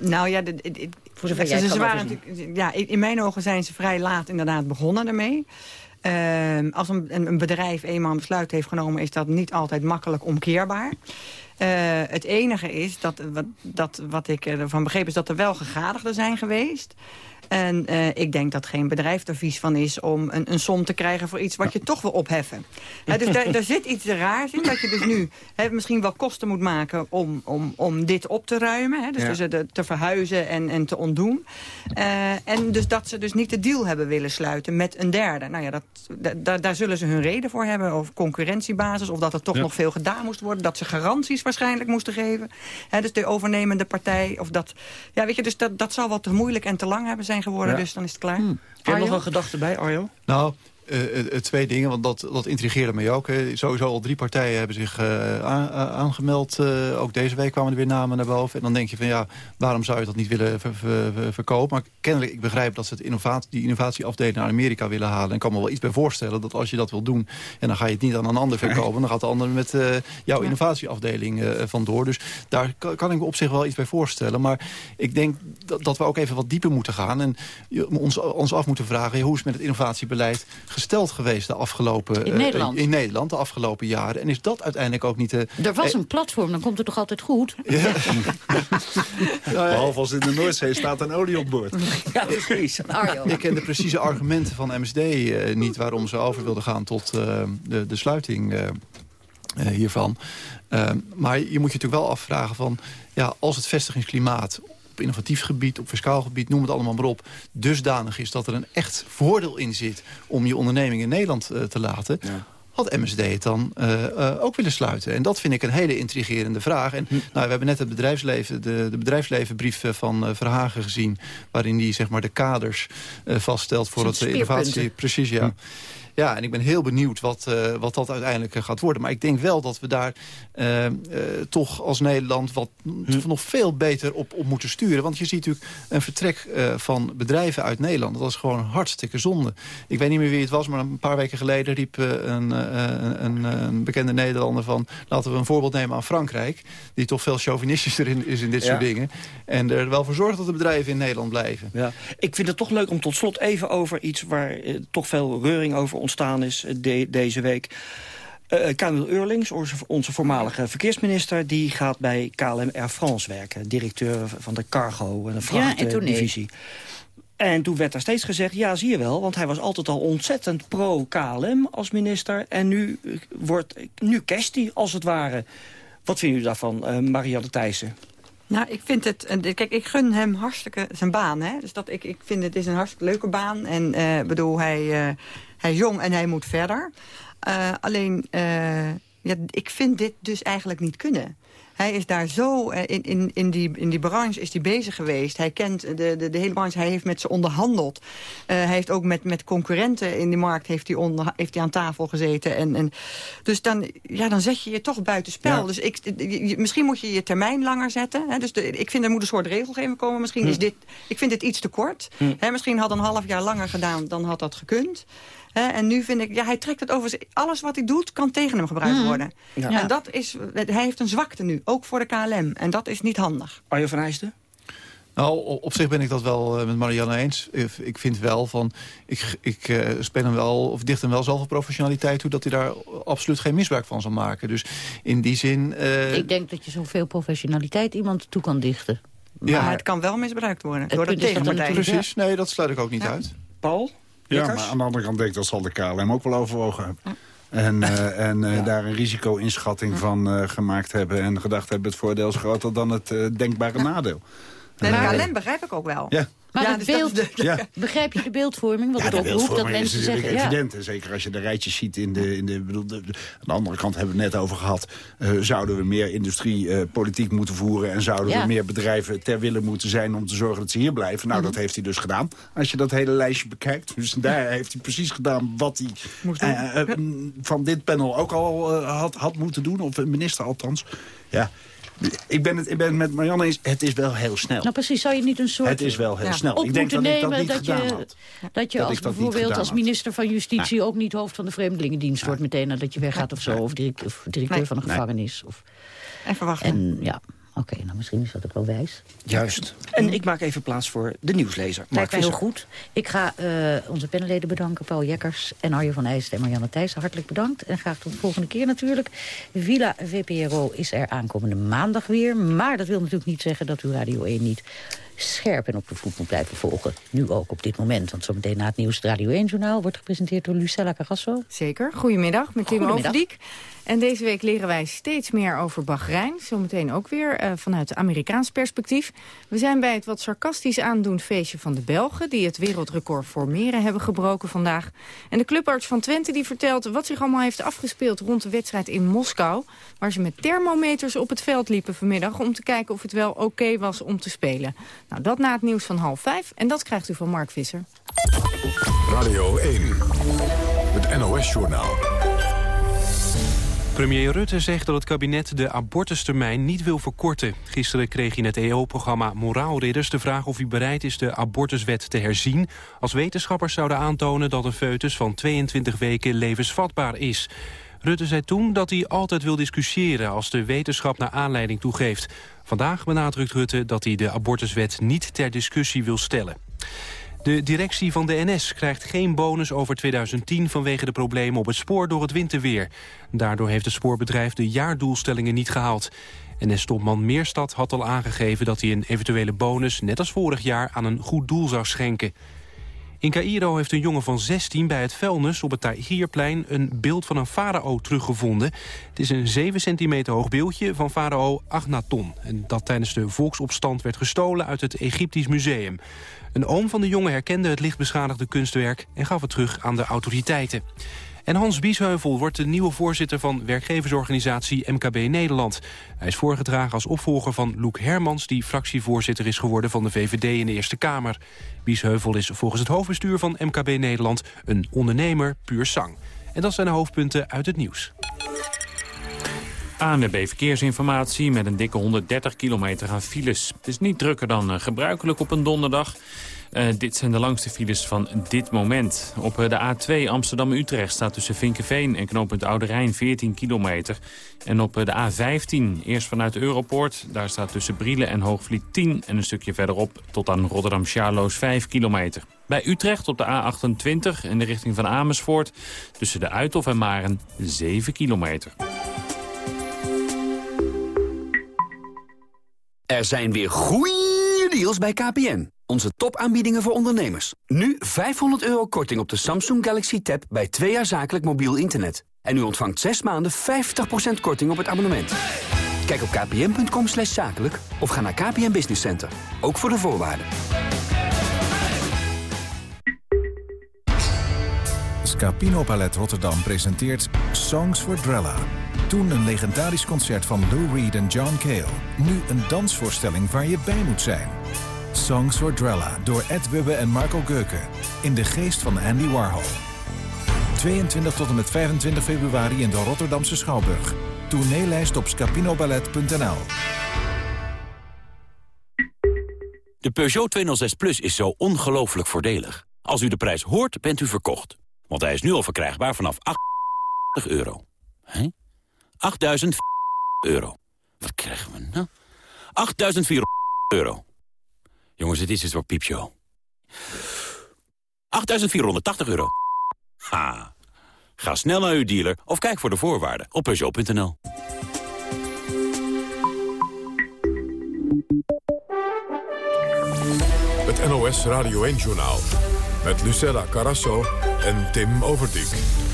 Nou ja, voor zover jij ze waren ja, in mijn ogen zijn ze vrij laat inderdaad begonnen ermee. Uh, als een, een, bedrijf eenmaal een besluit heeft genomen... is dat niet altijd makkelijk omkeerbaar. Het enige is, dat, wat, dat, wat ik ervan begreep... is dat er wel gegadigden zijn geweest... En uh, ik denk dat geen bedrijf er vies van is om een, een som te krijgen voor iets wat je toch wil opheffen. dus daar, daar, zit iets raars in, dat je dus nu misschien wel kosten moet maken om, om, om dit op te ruimen. dus, dus de, te verhuizen en, en te ontdoen. Uh, en dus dat ze dus niet de deal hebben willen sluiten met een derde. Nou ja, dat, da, daar zullen ze hun reden voor hebben, of concurrentiebasis, of dat er toch nog veel gedaan moest worden. Dat ze garanties waarschijnlijk moesten geven. dus de overnemende partij, of dat, ja, weet je, dus dat, dat zal wat te moeilijk en te lang hebben zijn geworden, dus dan is het klaar. Hmm. Heb je nog een gedachte bij, Arjo? Nou, uh, uh, twee dingen, want dat, dat intrigeerde mij ook. Hè. Sowieso al drie partijen hebben zich uh, aangemeld. ook deze week kwamen er weer namen naar boven. En dan denk je van ja, waarom zou je dat niet willen ver, ver, verkopen? Maar kennelijk, ik begrijp dat ze het innovatie, die innovatieafdeling naar Amerika willen halen. En ik kan me wel iets bij voorstellen dat als je dat wil doen... en dan ga je het niet aan een ander verkopen... dan gaat de ander met jouw innovatieafdeling vandoor. Dus daar kan, kan, ik me op zich wel iets bij voorstellen. Maar ik denk dat, dat we ook even wat dieper moeten gaan. En ons, ons af moeten vragen, hoe is het met het innovatiebeleid gesteld geweest de afgelopen, in, Nederland. Uh, in Nederland de afgelopen jaren. En is dat uiteindelijk ook niet... de? er was een platform, dan komt het toch altijd goed? Ja. Behalve als in de Noordzee staat een olie op boord. Ja, precies. Ik ken de precieze argumenten van MSD uh, niet... waarom ze over wilden gaan tot uh, de, de sluiting hiervan. maar je moet je natuurlijk wel afvragen van... Ja, als het vestigingsklimaat op innovatief gebied, op fiscaal gebied, noem het allemaal maar op, dusdanig is dat er een echt voordeel in zit om je onderneming in Nederland uh, te laten... Ja had MSD het dan uh, uh, ook willen sluiten? En dat vind ik een hele intrigerende vraag. En hm. nou, we hebben net het bedrijfsleven, de, de bedrijfslevenbrief van uh, Verhagen gezien... waarin die zeg maar, de kaders vaststelt voor het innovatie. Precies, ja. Hm. Ja, en ik ben heel benieuwd wat, uh, wat dat uiteindelijk uh, gaat worden. Maar ik denk wel dat we daar uh, toch als Nederland wat hm. nog veel beter op, op moeten sturen. Want je ziet natuurlijk een vertrek van bedrijven uit Nederland. Dat is gewoon hartstikke zonde. Ik weet niet meer wie het was, maar een paar weken geleden riep een, een, een, bekende Nederlander van... laten we een voorbeeld nemen aan Frankrijk. Die toch veel chauvinistischer in, is in dit soort dingen. En er wel voor zorgt dat de bedrijven in Nederland blijven. Ja. Ik vind het toch leuk om tot slot even over iets waar toch veel reuring over ontstaan is de, deze week. Uh, Kamil Eurlings, onze voormalige verkeersminister... die gaat bij KLM Air France werken. Directeur van de cargo en de vrachtdivisie. Ja, en, en toen werd er steeds gezegd, ja, zie je wel... want hij was altijd al ontzettend pro-KLM als minister... en nu, wordt, nu kerst hij, als het ware. Wat vinden u daarvan, uh, Marianne Thijssen? Nou, ik vind het... Kijk, ik gun hem hartstikke zijn baan. Hè? Dus dat, ik, ik vind het is een hartstikke leuke baan. En uh, bedoel, hij, uh, hij is jong en hij moet verder. Uh, alleen, ja, ik vind dit dus eigenlijk niet kunnen. Hij is daar zo, eh, in, in, in, die, in die branche is hij bezig geweest. Hij kent de, de, de hele branche, hij heeft met ze onderhandeld. Uh, hij heeft ook met, met concurrenten in de markt heeft hij onder, heeft hij aan tafel gezeten. En, en, dus dan, ja, dan zet je je toch buitenspel. Dus ik, misschien moet je je termijn langer zetten. Hè? Dus de, ik vind er moet een soort regelgeving komen. Misschien hm. is dit, ik vind dit iets te kort. Hm. Hè? Misschien had een half jaar langer gedaan, dan had dat gekund en nu vind ik, ja, hij trekt het over. Alles wat hij doet, kan tegen hem gebruikt mhm. worden. Ja. En dat is, hij heeft een zwakte nu, ook voor de KLM. En dat is niet handig. Arjo van IJsden? Nou, op zich ben ik dat wel uh, met Marianne eens. Ik vind wel van, ik, ik uh, speel hem wel, of dicht hem wel zoveel professionaliteit toe... dat hij daar absoluut geen misbruik van zal maken. Dus in die zin... Uh... Ik denk dat je zoveel professionaliteit iemand toe kan dichten. Maar ja, het kan wel misbruikt worden door de tegenpartij. Precies, nee, dat sluit ik ook niet uit. Paul? Ja, maar aan de andere kant denk ik dat zal de KLM ook wel overwogen hebben. En, uh, en uh, daar een risico-inschatting van uh, gemaakt hebben... en gedacht hebben het voordeel is groter dan het denkbare nadeel. De KLM begrijp ik ook wel. Ja. Maar ja, het dus beeld, ja. begrijp je de beeldvorming? Wat ja, het oproept dat mensen is zeggen... evident. En zeker als je de rijtjes ziet in de... In de, bedoel, de, aan de andere kant hebben we het net over gehad. Uh, zouden we meer industriepolitiek uh, moeten voeren... en zouden we meer bedrijven ter willen moeten zijn... om te zorgen dat ze hier blijven? Nou, mm -hmm. dat heeft hij dus gedaan. Als je dat hele lijstje bekijkt. Dus daar heeft hij precies gedaan wat hij uh, van dit panel ook al had, had moeten doen. Of een minister althans. Ja, ik ben, het, ik ben het met Marianne eens, het is wel heel snel. Nou precies, zou je niet een soort... Het is wel heel snel. Ik denk dat nemen, ik dat niet dat gedaan je, had. Dat je als bijvoorbeeld als minister van Justitie... ook niet hoofd van de Vreemdelingendienst wordt meteen nadat je weggaat of zo. Of directeur, of directeur van een gevangenis. Of, en verwachten. En, ja. Oké, nou misschien is dat ook wel wijs. Juist. En ik maak even plaats voor de nieuwslezer. Lijkt mij heel goed. Ik ga uh, onze panelleden bedanken. Paul Jekkers en Arjen van Eijsten en Marianne Thijssen. Hartelijk bedankt. En graag tot de volgende keer natuurlijk. Villa VPRO is er aankomende maandag weer. Maar dat wil natuurlijk niet zeggen dat u Radio 1 niet scherp en op de voet moet blijven volgen. Nu ook op dit moment, want zometeen na het nieuws het Radio 1-journaal... wordt gepresenteerd door Lucella Carrasso. Zeker. Goedemiddag, met Tim Overdiek. En deze week leren wij steeds meer over Bahrein. Zometeen ook weer uh, vanuit Amerikaans perspectief. We zijn bij het wat sarcastisch aandoen feestje van de Belgen... die het wereldrecord voor meren hebben gebroken vandaag. En de clubarts van Twente die vertelt wat zich allemaal heeft afgespeeld... rond de wedstrijd in Moskou... waar ze met thermometers op het veld liepen vanmiddag... om te kijken of het wel oké was om te spelen. Nou, dat na het nieuws van half vijf. En dat krijgt u van Mark Visser. Radio 1, het NOS-journaal. Premier Rutte zegt dat het kabinet de abortustermijn niet wil verkorten. Gisteren kreeg in het EO-programma Moraalridders de vraag of hij bereid is de abortuswet te herzien... als wetenschappers zouden aantonen dat een foetus van 22 weken levensvatbaar is. Rutte zei toen dat hij altijd wil discussiëren als de wetenschap naar aanleiding toegeeft. Vandaag benadrukt Rutte dat hij de abortuswet niet ter discussie wil stellen. De directie van de NS krijgt geen bonus over 2010 vanwege de problemen op het spoor door het winterweer. Daardoor heeft het spoorbedrijf de jaardoelstellingen niet gehaald. NS-topman Meerstad had al aangegeven dat hij een eventuele bonus, net als vorig jaar, aan een goed doel zou schenken. In Cairo heeft een jongen van 16 bij het vuilnis op het Tahrirplein een beeld van een farao teruggevonden. Het is een 7 centimeter hoog beeldje van farao Agnaton. En dat tijdens de volksopstand werd gestolen uit het Egyptisch museum. Een oom van de jongen herkende het lichtbeschadigde kunstwerk en gaf het terug aan de autoriteiten. En Hans Biesheuvel wordt de nieuwe voorzitter van werkgeversorganisatie MKB Nederland. Hij is voorgedragen als opvolger van Loek Hermans... die fractievoorzitter is geworden van de VVD in de Eerste Kamer. Biesheuvel is volgens het hoofdbestuur van MKB Nederland... een ondernemer puur sang. En dat zijn de hoofdpunten uit het nieuws. ANWB Verkeersinformatie met een dikke 130 kilometer aan files. Het is niet drukker dan eh, gebruikelijk op een donderdag. Uh, dit zijn de langste files van dit moment. Op uh, de A2 Amsterdam-Utrecht staat tussen Vinkenveen en knooppunt Oude Rijn 14 kilometer. En op de A15, eerst vanuit Europoort, daar staat tussen Brielen en Hoogvliet 10... en een stukje verderop tot aan Rotterdam-Charloes 5 kilometer. Bij Utrecht op de A28 in de richting van Amersfoort... tussen de Uithof en Maren 7 kilometer. Er zijn weer goeie deals bij KPN. Onze topaanbiedingen voor ondernemers. Nu 500 euro korting op de Samsung Galaxy Tab bij twee jaar zakelijk mobiel internet. En u ontvangt 6 maanden 50% korting op het abonnement. Kijk op kpn.com slash zakelijk of ga naar KPN Business Center. Ook voor de voorwaarden. Scapino Palet Rotterdam presenteert Songs for Drella. Toen een legendarisch concert van Lou Reed en John Cale. Nu een dansvoorstelling waar je bij moet zijn. Songs for Drella door Ed Wubbe en Marco Geuken. In de geest van Andy Warhol. 22 tot en met 25 februari in de Rotterdamse Schouwburg. Tourneelijst op scapinoballet.nl De Peugeot 206 Plus is zo ongelooflijk voordelig. Als u de prijs hoort, bent u verkocht. Want hij is nu al verkrijgbaar vanaf 8 euro. Hé? 8.000 euro. Wat krijgen we nou? 8.400 euro. Jongens, dit is het voor piepshow. 8.480 euro. Ha. Ga snel naar uw dealer of kijk voor de voorwaarden op Peugeot.nl. Het NOS Radio 1-journaal. Met Lucella Carasso en Tim Overdijk.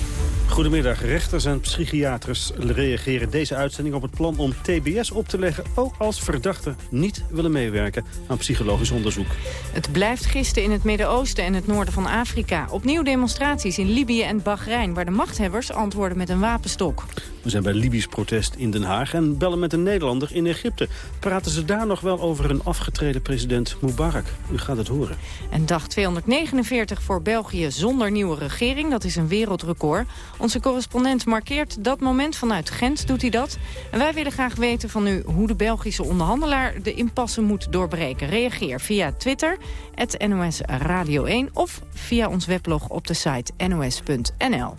Goedemiddag. Rechters en psychiaters reageren deze uitzending op het plan om TBS op te leggen... ook als verdachten niet willen meewerken aan psychologisch onderzoek. Het blijft gisten in het Midden-Oosten en het noorden van Afrika. Opnieuw demonstraties in Libië en Bahrein... waar de machthebbers antwoorden met een wapenstok. We zijn bij Libisch protest in Den Haag en bellen met een Nederlander in Egypte. Praten ze daar nog wel over een afgetreden president Mubarak? U gaat het horen. En dag 249 voor België zonder nieuwe regering. Dat is een wereldrecord. Onze correspondent markeert dat moment vanuit Gent, doet hij dat. En wij willen graag weten van u hoe de Belgische onderhandelaar de impasse moet doorbreken. Reageer via Twitter, het NOS Radio 1 of via ons weblog op de site nos.nl.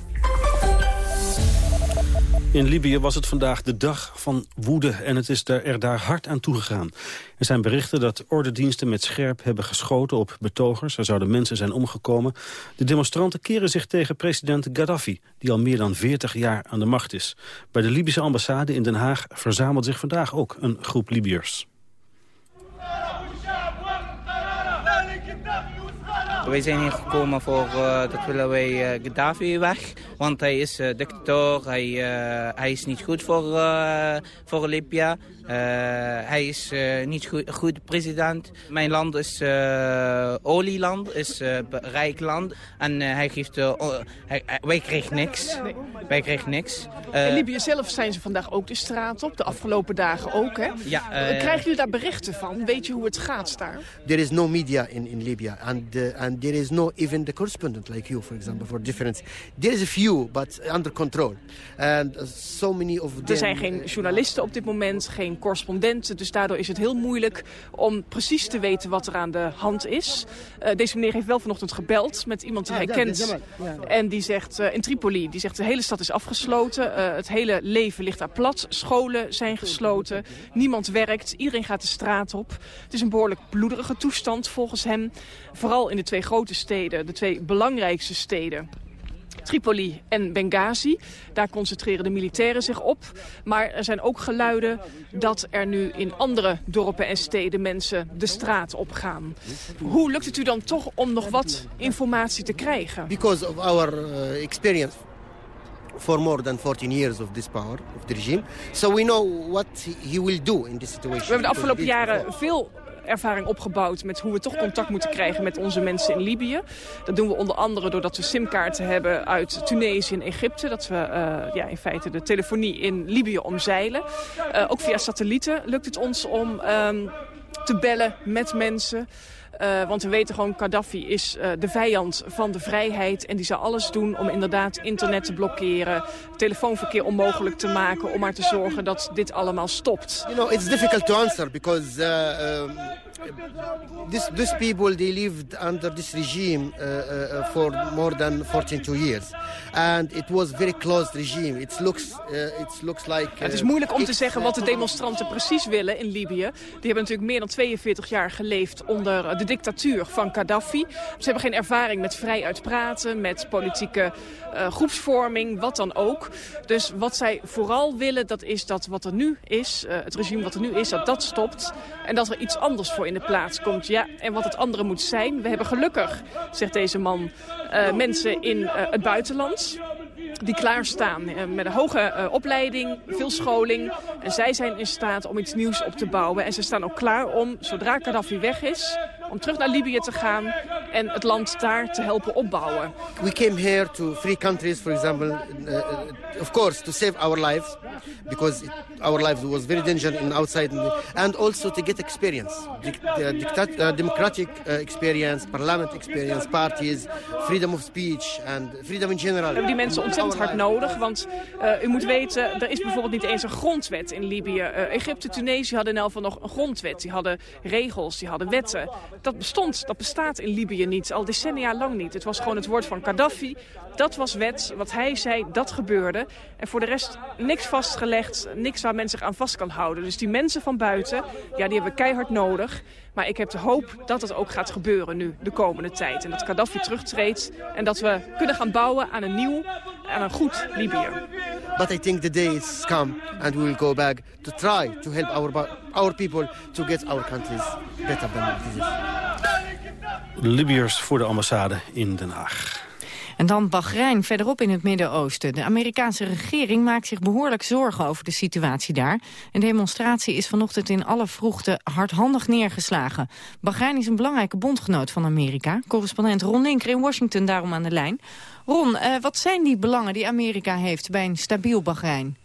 In Libië was het vandaag de dag van woede en het is er daar hard aan toegegaan. Er zijn berichten dat ordendiensten met scherp hebben geschoten op betogers. Er zouden mensen zijn omgekomen. De demonstranten keren zich tegen president Gaddafi, die al meer dan 40 jaar aan de macht is. Bij de Libische ambassade in Den Haag verzamelt zich vandaag ook een groep Libiërs. Wij zijn hier gekomen voor, uh, dat willen wij uh, Gaddafi weg. Want hij is uh, dictator, hij, hij is niet goed voor, voor Libië. Hij is niet goed, goed president. Mijn land is olieland, is rijk land. En hij geeft, hij, wij kregen niks. Nee. Wij kregen niks. In Libië zelf zijn ze vandaag ook de straat op, de afgelopen dagen ook. Hè? Ja, Krijgen jullie daar berichten van? Weet je hoe het gaat daar? There is no media in, in Libya. And, and there is no even the correspondent like you, for example, for difference. There is a few, but under control. And so many of them... Er zijn geen journalisten op dit moment, geen correspondenten. Dus daardoor is het heel moeilijk om precies te weten wat er aan de hand is. Uh, deze meneer heeft wel vanochtend gebeld met iemand die hij kent. En die zegt, uh, in Tripoli, die zegt de hele stad is afgesloten. Uh, het hele leven ligt daar plat. Scholen zijn gesloten. Niemand werkt. Iedereen gaat de straat op. Het is een behoorlijk bloederige toestand volgens hem. Vooral in de twee grote steden, de twee belangrijkste steden. Tripoli en Benghazi. Daar concentreren de militairen zich op. Maar er zijn ook geluiden dat er nu in andere dorpen en steden mensen de straat op gaan. Hoe lukt het u dan toch om nog wat informatie te krijgen? Because of our uh, experience for more than 14 years of this power, of the regime. So we know what he will do in this situation. We hebben de afgelopen jaren veel ervaring opgebouwd met hoe we toch contact moeten krijgen met onze mensen in Libië. Dat doen we onder andere doordat we simkaarten hebben uit Tunesië en Egypte. Dat we uh, ja, in feite de telefonie in Libië omzeilen. Uh, ook via satellieten lukt het ons om um, te bellen met mensen. Uh, want we weten gewoon, Gaddafi is uh, de vijand van de vrijheid. En die zal alles doen om inderdaad internet te blokkeren. Telefoonverkeer onmogelijk te maken. Om maar te zorgen dat dit allemaal stopt. You know, it's difficult to answer because... Um this, these people they lived under this regime uh, uh, for more than 42 years. And it was very closed regime. It looks uh, it looks like uh, het is moeilijk om te zeggen wat de demonstranten precies willen in Libië. Die hebben natuurlijk meer dan 42 jaar geleefd onder de dictatuur van Gaddafi. Ze hebben geen ervaring met vrij uitpraten met politieke uh, groepsvorming wat dan ook. Dus wat zij vooral willen dat is dat wat er nu is uh, het regime wat er nu is dat dat stopt en dat er iets anders voor in de plaats komt. Ja, en wat het andere moet zijn. We hebben gelukkig, zegt deze man, uh, mensen in uh, het buitenland die klaarstaan uh, met een hoge opleiding, veel scholing. En zij zijn in staat om iets nieuws op te bouwen. En ze staan ook klaar om, zodra Gaddafi weg is, om terug naar Libië te gaan en het land daar te helpen opbouwen. We came here to three countries, for example, uh, of course, to save our lives, because it, our lives was very dangerous in outside, and also to get experience, uh, democratic uh, experience, parliament experience, parties, freedom of speech and freedom in general. We hebben die mensen ontzettend hard nodig, want uh, u moet weten, er is bijvoorbeeld niet eens een grondwet in Libië. Uh, Egypte, Tunesië hadden in elk geval nog een grondwet. Die hadden regels, die hadden wetten dat bestond, dat bestaat in Libië niet. Al decennia lang niet. Het was gewoon het woord van Gaddafi. Dat was wet. Wat hij zei, dat gebeurde. En voor de rest niks vastgelegd. Niks waar men zich aan vast kan houden. Dus die mensen van buiten, ja, die hebben keihard nodig. Maar ik heb de hoop dat het ook gaat gebeuren nu, de komende tijd. En dat Gaddafi terugtreedt en dat we kunnen gaan bouwen aan een nieuw, aan een goed Libië. But I think the day is come and we will go back to try to help our, our people to get our countries better than this is. Libiërs voor de ambassade in Den Haag. En dan Bahrein, verderop in het Midden-Oosten. De Amerikaanse regering maakt zich behoorlijk zorgen over de situatie daar. Een demonstratie is vanochtend in alle vroegte hardhandig neergeslagen. Bahrein is een belangrijke bondgenoot van Amerika. Correspondent Ron Linker in Washington daarom aan de lijn. Ron, uh, wat zijn die belangen die Amerika heeft bij een stabiel Bahrein?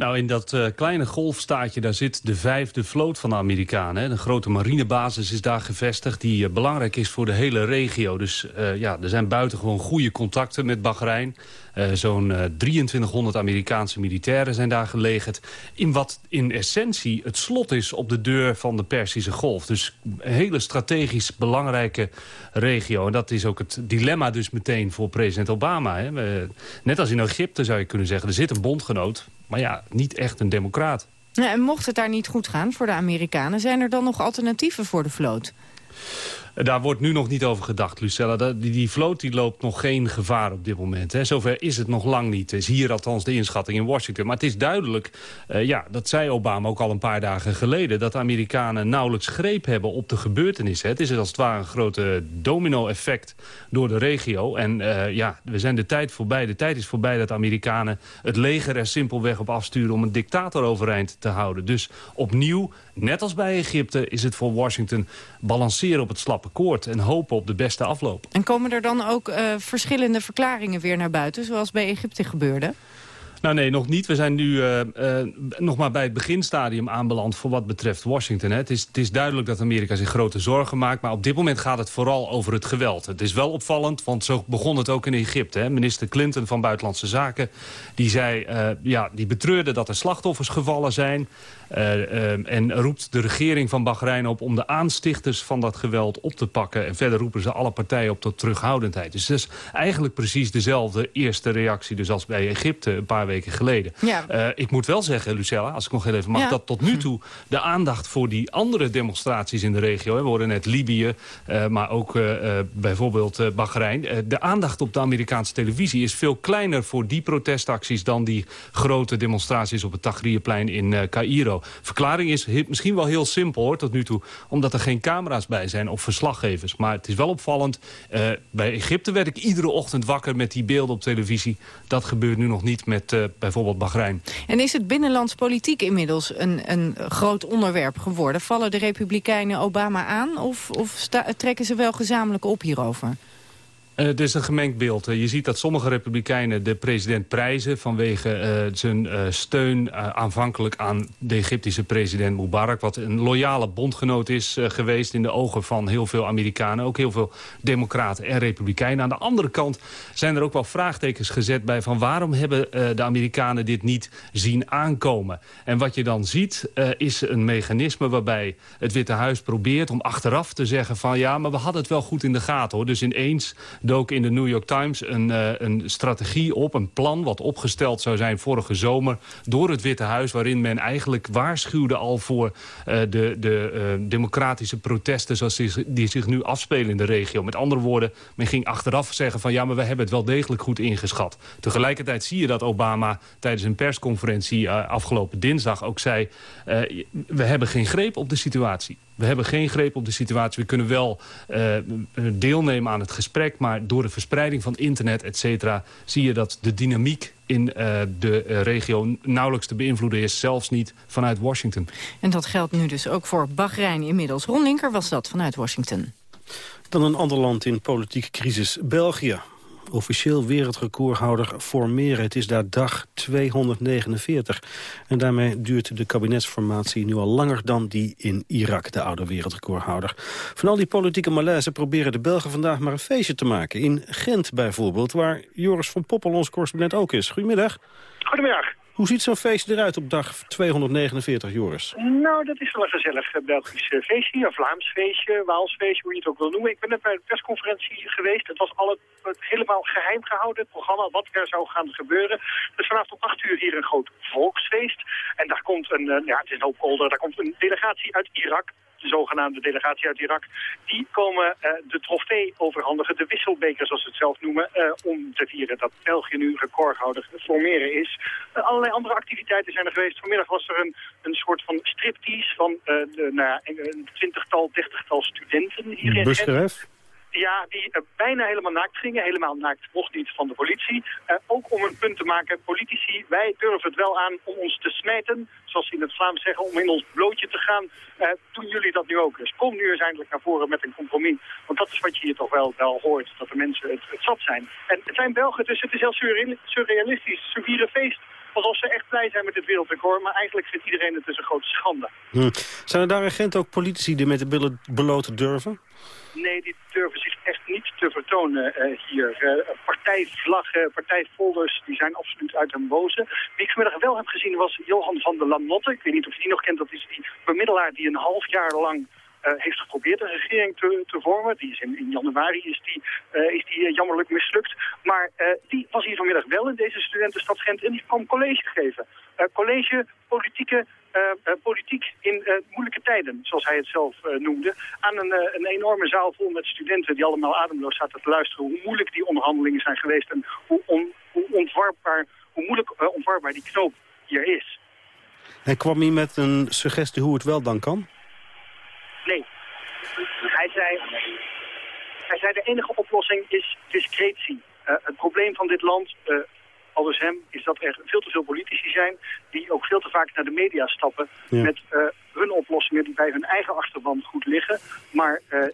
Nou, in dat uh, kleine golfstaatje, daar zit de vijfde vloot van de Amerikanen. Hè. Een grote marinebasis is daar gevestigd die uh, belangrijk is voor de hele regio. Dus uh, ja, er zijn buitengewoon goede contacten met Bahrein. Zo'n 2300 Amerikaanse militairen zijn daar gelegerd. In wat in essentie het slot is op de deur van de Persische Golf. Dus een hele strategisch belangrijke regio. En dat is ook het dilemma dus meteen voor president Obama. Hè. net als in Egypte zou je kunnen zeggen, er zit een bondgenoot Maar ja, niet echt een democraat. En mocht het daar niet goed gaan voor de Amerikanen... zijn er dan nog alternatieven voor de vloot? Daar wordt nu nog niet over gedacht, Lucella. Die, die vloot die loopt nog geen gevaar op dit moment. Hè. Zover is het nog lang niet. Is hier althans de inschatting in Washington. Maar het is duidelijk, uh, ja, dat zei Obama ook al een paar dagen geleden... dat de Amerikanen nauwelijks greep hebben op de gebeurtenissen. Het is als het ware een grote domino-effect door de regio. En uh, ja, we zijn de tijd voorbij. De tijd is voorbij dat de Amerikanen het leger er simpelweg op afsturen... om een dictator overeind te houden. Dus opnieuw Net als bij Egypte is het voor Washington balanceren op het slappe koord... en hopen op de beste afloop. En komen er dan ook uh, verschillende verklaringen weer naar buiten... zoals bij Egypte gebeurde? Nou nee, nog niet. We zijn nu uh, uh, nog maar bij het beginstadium aanbeland voor wat betreft Washington. Hè. Het, is, het is duidelijk dat Amerika zich grote zorgen maakt. Maar op dit moment gaat het vooral over het geweld. Het is wel opvallend, want zo begon het ook in Egypte. Hè. Minister Clinton van Buitenlandse Zaken die zei, uh, ja, die betreurde dat er slachtoffers gevallen zijn. Uh, en roept de regering van Bahrein op om de aanstichters van dat geweld op te pakken. En verder roepen ze alle partijen op tot terughoudendheid. Dus dat is eigenlijk precies dezelfde eerste reactie dus als bij Egypte een paar weken geleden. Ja. Uh, ik moet wel zeggen, Lucella, als ik nog heel even mag... Ja. dat tot nu toe de aandacht voor die andere demonstraties in de regio... Hè, we hoorden net Libië, uh, maar ook bijvoorbeeld Bahrein... de aandacht op de Amerikaanse televisie is veel kleiner voor die protestacties... dan die grote demonstraties op het Tahrirplein in Cairo. Verklaring is misschien wel heel simpel hoor, tot nu toe. Omdat er geen camera's bij zijn of verslaggevers. Maar het is wel opvallend. Uh, bij Egypte werd ik iedere ochtend wakker met die beelden op televisie. Dat gebeurt nu nog niet met uh, bijvoorbeeld Bahrein. En is het binnenlands politiek inmiddels een, een groot onderwerp geworden? Vallen de Republikeinen Obama aan of, of trekken ze wel gezamenlijk op hierover? Uh, het is een gemengd beeld. Uh, je ziet dat sommige republikeinen de president prijzen... vanwege uh, zijn steun aanvankelijk aan de Egyptische president Mubarak... wat een loyale bondgenoot is geweest in de ogen van heel veel Amerikanen. Ook heel veel democraten en republikeinen. Aan de andere kant zijn er ook wel vraagtekens gezet bij... van waarom hebben de Amerikanen dit niet zien aankomen? En wat je dan ziet is een mechanisme waarbij het Witte Huis probeert... om achteraf te zeggen van ja, maar we hadden het wel goed in de gaten. hoor. Dus ineens dook in de New York Times een, uh, een strategie op, een plan... wat opgesteld zou zijn vorige zomer door het Witte Huis... waarin men eigenlijk waarschuwde al voor uh, de, de uh, democratische protesten... zoals die, die, zich nu afspelen in de regio. Met andere woorden, men ging achteraf zeggen van... ja, maar we hebben het wel degelijk goed ingeschat. Tegelijkertijd zie je dat Obama tijdens een persconferentie afgelopen dinsdag ook zei... we hebben geen greep op de situatie. We hebben geen greep op de situatie. We kunnen wel uh, deelnemen aan het gesprek... maar door de verspreiding van internet, et cetera... zie je dat de dynamiek in uh, de uh, regio nauwelijks te beïnvloeden is. Zelfs niet vanuit Washington. En dat geldt nu dus ook voor Bahrein inmiddels. Ron Linker was dat vanuit Washington. Dan een ander land in politieke crisis, België officieel wereldrecordhouder formeren. Het is daar dag 249. En daarmee duurt de kabinetsformatie nu al langer dan die in Irak, de oude wereldrecordhouder. Van al die politieke malaise proberen de Belgen vandaag maar een feestje te maken. In Gent bijvoorbeeld, waar Joris van Poppel, ons correspondent, ook is. Goedemiddag. Goedemiddag. Hoe ziet zo'n feestje eruit op dag 249, Joris? Nou, dat is wel een gezellig uh, Belgisch uh, feestje, een Vlaams feestje, Waals feestje, hoe je het ook wil noemen. Ik ben net bij de persconferentie geweest. Het was al helemaal geheim gehouden, het programma, wat er zou gaan gebeuren. Dus vanavond om 8 uur hier een groot volksfeest. En daar komt een, uh, ja, het is een hoop kolder, daar komt een delegatie uit Irak de zogenaamde delegatie uit Irak, die komen uh, de trofee overhandigen, de wisselbeker zoals ze het zelf noemen, uh, om te vieren dat België nu recordhouder formeren is. Allerlei andere activiteiten zijn er geweest. Vanmiddag was er een, een soort van striptease van de, nou een twintigtal, dertigtal studenten in Busgeref? Ja, die uh, bijna helemaal naakt gingen. Helemaal naakt mocht niet van de politie. Uh, ook om een punt te maken, politici, wij durven het wel aan om ons te smijten. Zoals ze in het Vlaams zeggen, om in ons blootje te gaan. Uh, doen jullie dat nu ook eens? Kom nu eens eindelijk naar voren met een compromis. Want dat is wat je hier toch wel, wel hoort, dat de mensen het, het zat zijn. En het zijn Belgen, dus het is heel surrealistisch. Ze vieren feest alsof ze echt blij zijn met het wereldrecord. Maar eigenlijk vindt iedereen het dus een grote schande. Hm. Zijn er daar agent ook politici die met de billen beloten durven? Nee, die durven te vertonen uh, hier. Uh, partijvlaggen, partijfolders, die zijn absoluut uit hun boze. Wie ik vanmiddag wel heb gezien was Johan van der Lamotte. Ik weet niet of je die nog kent. Dat is die bemiddelaar die een half jaar lang heeft geprobeerd een regering te, te vormen. Die is in, januari is die, is die jammerlijk mislukt. Maar die was hier vanmiddag wel in deze studentenstad Gent en die kwam college geven. college, politieke politiek in moeilijke tijden, zoals hij het zelf noemde. Aan een, een, enorme zaal vol met studenten die allemaal ademloos zaten te luisteren hoe moeilijk die onderhandelingen zijn geweest en hoe, hoe ontwarbaar, hoe moeilijk ontwarbaar die knoop hier is. En kwam hij met een suggestie hoe het wel dan kan? Nee. Hij zei, hij zei de enige oplossing is discretie. het probleem van dit land aldus hem, is dat er veel te veel politici zijn... die ook veel te vaak naar de media stappen met uh, hun oplossingen... die bij hun eigen achterban goed liggen... maar uh,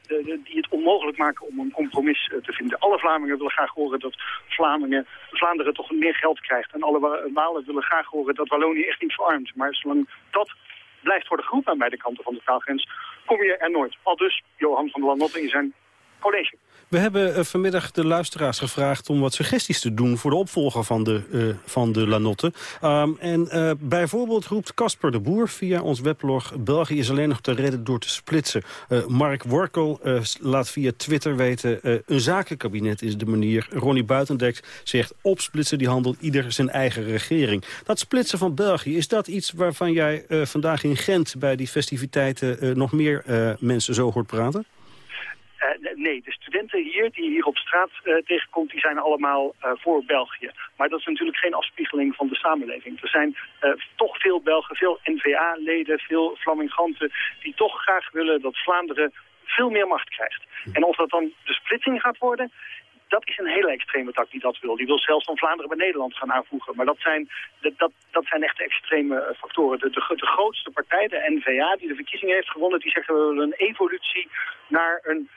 die het onmogelijk maken om een compromis uh, te vinden. Alle Vlamingen willen graag horen dat Vlamingen, Vlaanderen toch meer geld krijgt. En alle Walen willen graag horen dat Wallonië echt niet verarmt. Maar zolang dat blijft worden geroepen aan beide kanten van de taalgrens... kom je er nooit. Al dus Johan van der Lanotte in zijn college. We hebben uh, vanmiddag de luisteraars gevraagd om wat suggesties te doen... voor de opvolger van de, uh, van de Lanotte. Um, en uh, bijvoorbeeld roept Casper de Boer via ons weblog... België is alleen nog te redden door te splitsen. Mark Workel laat via Twitter weten... een zakenkabinet is de manier. Ronnie Buitendek zegt opsplitsen die handel ieder zijn eigen regering. Dat splitsen van België, is dat iets waarvan jij vandaag in Gent... bij die festiviteiten nog meer mensen zo hoort praten? Uh, nee, de studenten hier die hier op straat uh, tegenkomt, die zijn allemaal uh, voor België. Maar dat is natuurlijk geen afspiegeling van de samenleving. Er zijn toch veel Belgen, veel N-VA-leden, veel Flaminganten... die toch graag willen dat Vlaanderen veel meer macht krijgt. En of dat dan de splitsing gaat worden, dat is een hele extreme tak die dat wil. Die wil zelfs van Vlaanderen bij Nederland gaan aanvoegen. Maar dat zijn, dat, dat zijn echt extreme factoren. De, de, grootste partij, de N-VA, die de verkiezingen heeft gewonnen... die zegt we willen een evolutie naar een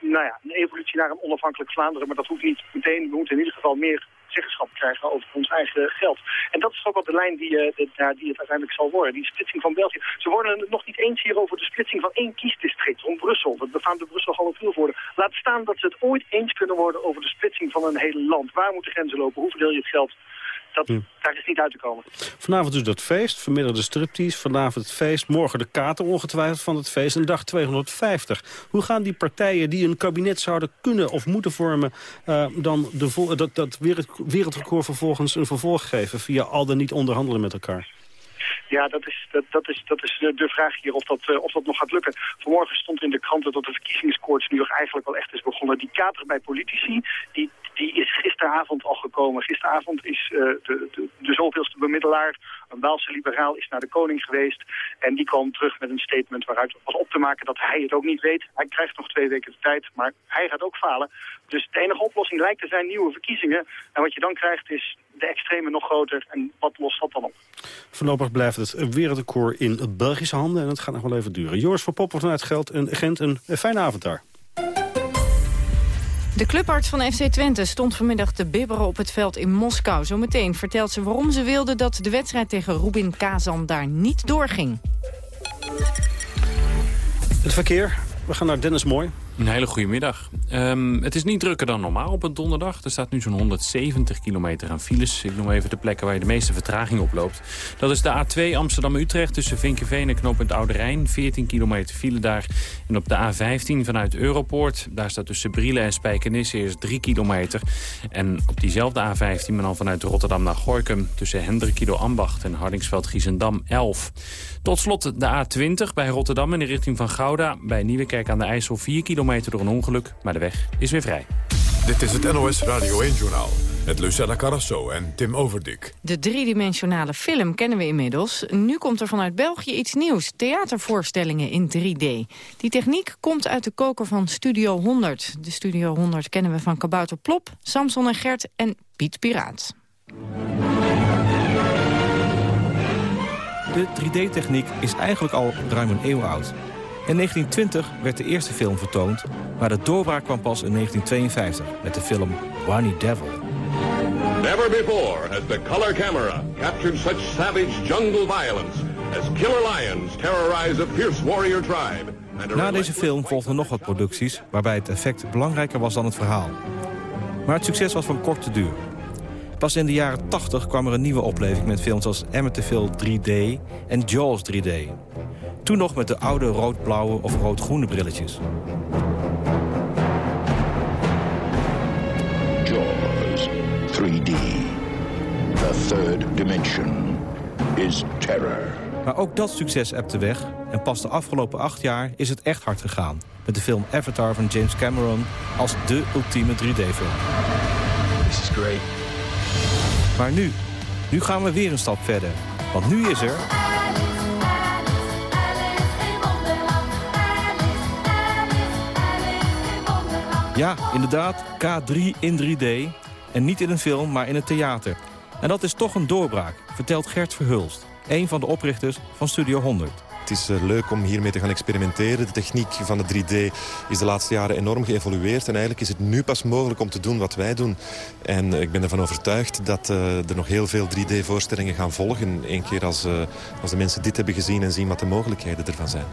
nou ja, een evolutie naar een onafhankelijk Vlaanderen. Maar dat hoeft niet meteen. We moeten in ieder geval meer zeggenschap krijgen over ons eigen geld. En dat is ook wel de lijn die, uh, die het uiteindelijk zal worden. Die splitsing van België. Ze worden het nog niet eens hier over de splitsing van één kiesdistrict om Brussel. Dat befaamde Brussel half worden. Laat staan dat ze het ooit eens kunnen worden over de splitsing van een hele land. Waar moeten grenzen lopen? Hoe verdeel je het geld? Dat. Daar is niet uit te komen. Vanavond dus dat feest, vanmiddag de striptease, vanavond het feest... morgen de kater ongetwijfeld van het feest en dag 250. Hoe gaan die partijen die een kabinet zouden kunnen of moeten vormen... Uh, dan de dat, dat wereldrecord vervolgens een vervolg geven... via al dan niet onderhandelen met elkaar? Ja, dat is, dat, dat is, dat is de vraag hier of dat, uh, of dat nog gaat lukken. Vanmorgen stond in de kranten dat de verkiezingskoorts nu eigenlijk wel echt is begonnen. Die kater bij politici, die, die is gisteravond al gekomen. Gisteravond is uh, de, de, zoveelste bemiddelaar, een Waalse liberaal, is naar de koning geweest. En die kwam terug met een statement waaruit was op te maken dat hij het ook niet weet. Hij krijgt nog twee weken de tijd, maar hij gaat ook falen. Dus de enige oplossing lijkt te zijn nieuwe verkiezingen. En wat je dan krijgt is de extreme nog groter. En wat lost dat dan op? Voorlopig blijft het wereldrecord in Belgische handen. En het gaat nog wel even duren. Joris van Poppen vanuit Geld en Gent, een fijne avond daar. De clubarts van FC Twente stond vanmiddag te bibberen op het veld in Moskou. Zometeen vertelt ze waarom ze wilde dat de wedstrijd tegen Rubin Kazan daar niet doorging. Het verkeer. We gaan naar Dennis Mooi. Een hele goede middag. Um, het is niet drukker dan normaal op een donderdag. Er staat nu zo'n 170 kilometer aan files. Ik noem even de plekken waar je de meeste vertraging oploopt. Dat is de A2 Amsterdam-Utrecht tussen Vinkenveen en knooppunt Oude Rijn. 14 kilometer file daar. En op de A15 vanuit Europoort. Daar staat tussen Brielen en Spijkenisse eerst 3 kilometer. En op diezelfde A15, maar dan vanuit Rotterdam naar Gorkum... tussen Hendrikido Ambacht en Hardingsveld-Giezendam 11. Tot slot de A20 bij Rotterdam in de richting van Gouda. Bij Nieuwekerk aan de IJssel 4 kilometer door een ongeluk. Maar de weg is weer vrij. Dit is het NOS Radio 1-journaal. Met Lucella Carrasso en Tim Overdik. De driedimensionale film kennen we inmiddels. Nu komt er vanuit België iets nieuws. Theatervoorstellingen in 3D. Die techniek komt uit de koker van Studio 100. De Studio 100 kennen we van Kabouter Plop, Samson en Gert en Piet Piraat. De 3D-techniek is eigenlijk al ruim een eeuw oud. In 1920 werd de eerste film vertoond, maar de doorbraak kwam pas in 1952 met de film Barney Devil. Never before has the color camera captured such savage jungle violence as killer lions terrorize a fierce warrior tribe. Na deze film volgden nog wat producties waarbij het effect belangrijker was dan het verhaal. Maar het succes was van korte duur. Pas in de jaren 80 kwam er een nieuwe opleving met films als Amityville 3D en Jaws 3D. Toen nog met de oude rood-blauwe of rood-groene brilletjes. Jaws 3D. The third dimension is terror. Maar ook dat succes ebte weg en pas de afgelopen acht jaar is het echt hard gegaan. Met de film Avatar van James Cameron als de ultieme 3D-film. This is great. Maar nu, nu gaan we weer een stap verder. Want nu is er... Ja, inderdaad, K3 in 3D. En niet in een film, maar in het theater. En dat is toch een doorbraak, vertelt Gert Verhulst. Een van de oprichters van Studio 100. Het is eh, leuk om hiermee te gaan experimenteren. De techniek van de 3D is de laatste jaren enorm geëvolueerd. En eigenlijk is het nu pas mogelijk om te doen wat wij doen. En eh, ik ben ervan overtuigd dat uh, er nog heel veel 3D-voorstellingen gaan volgen. Eén keer als, als de mensen dit hebben gezien en zien wat de mogelijkheden ervan zijn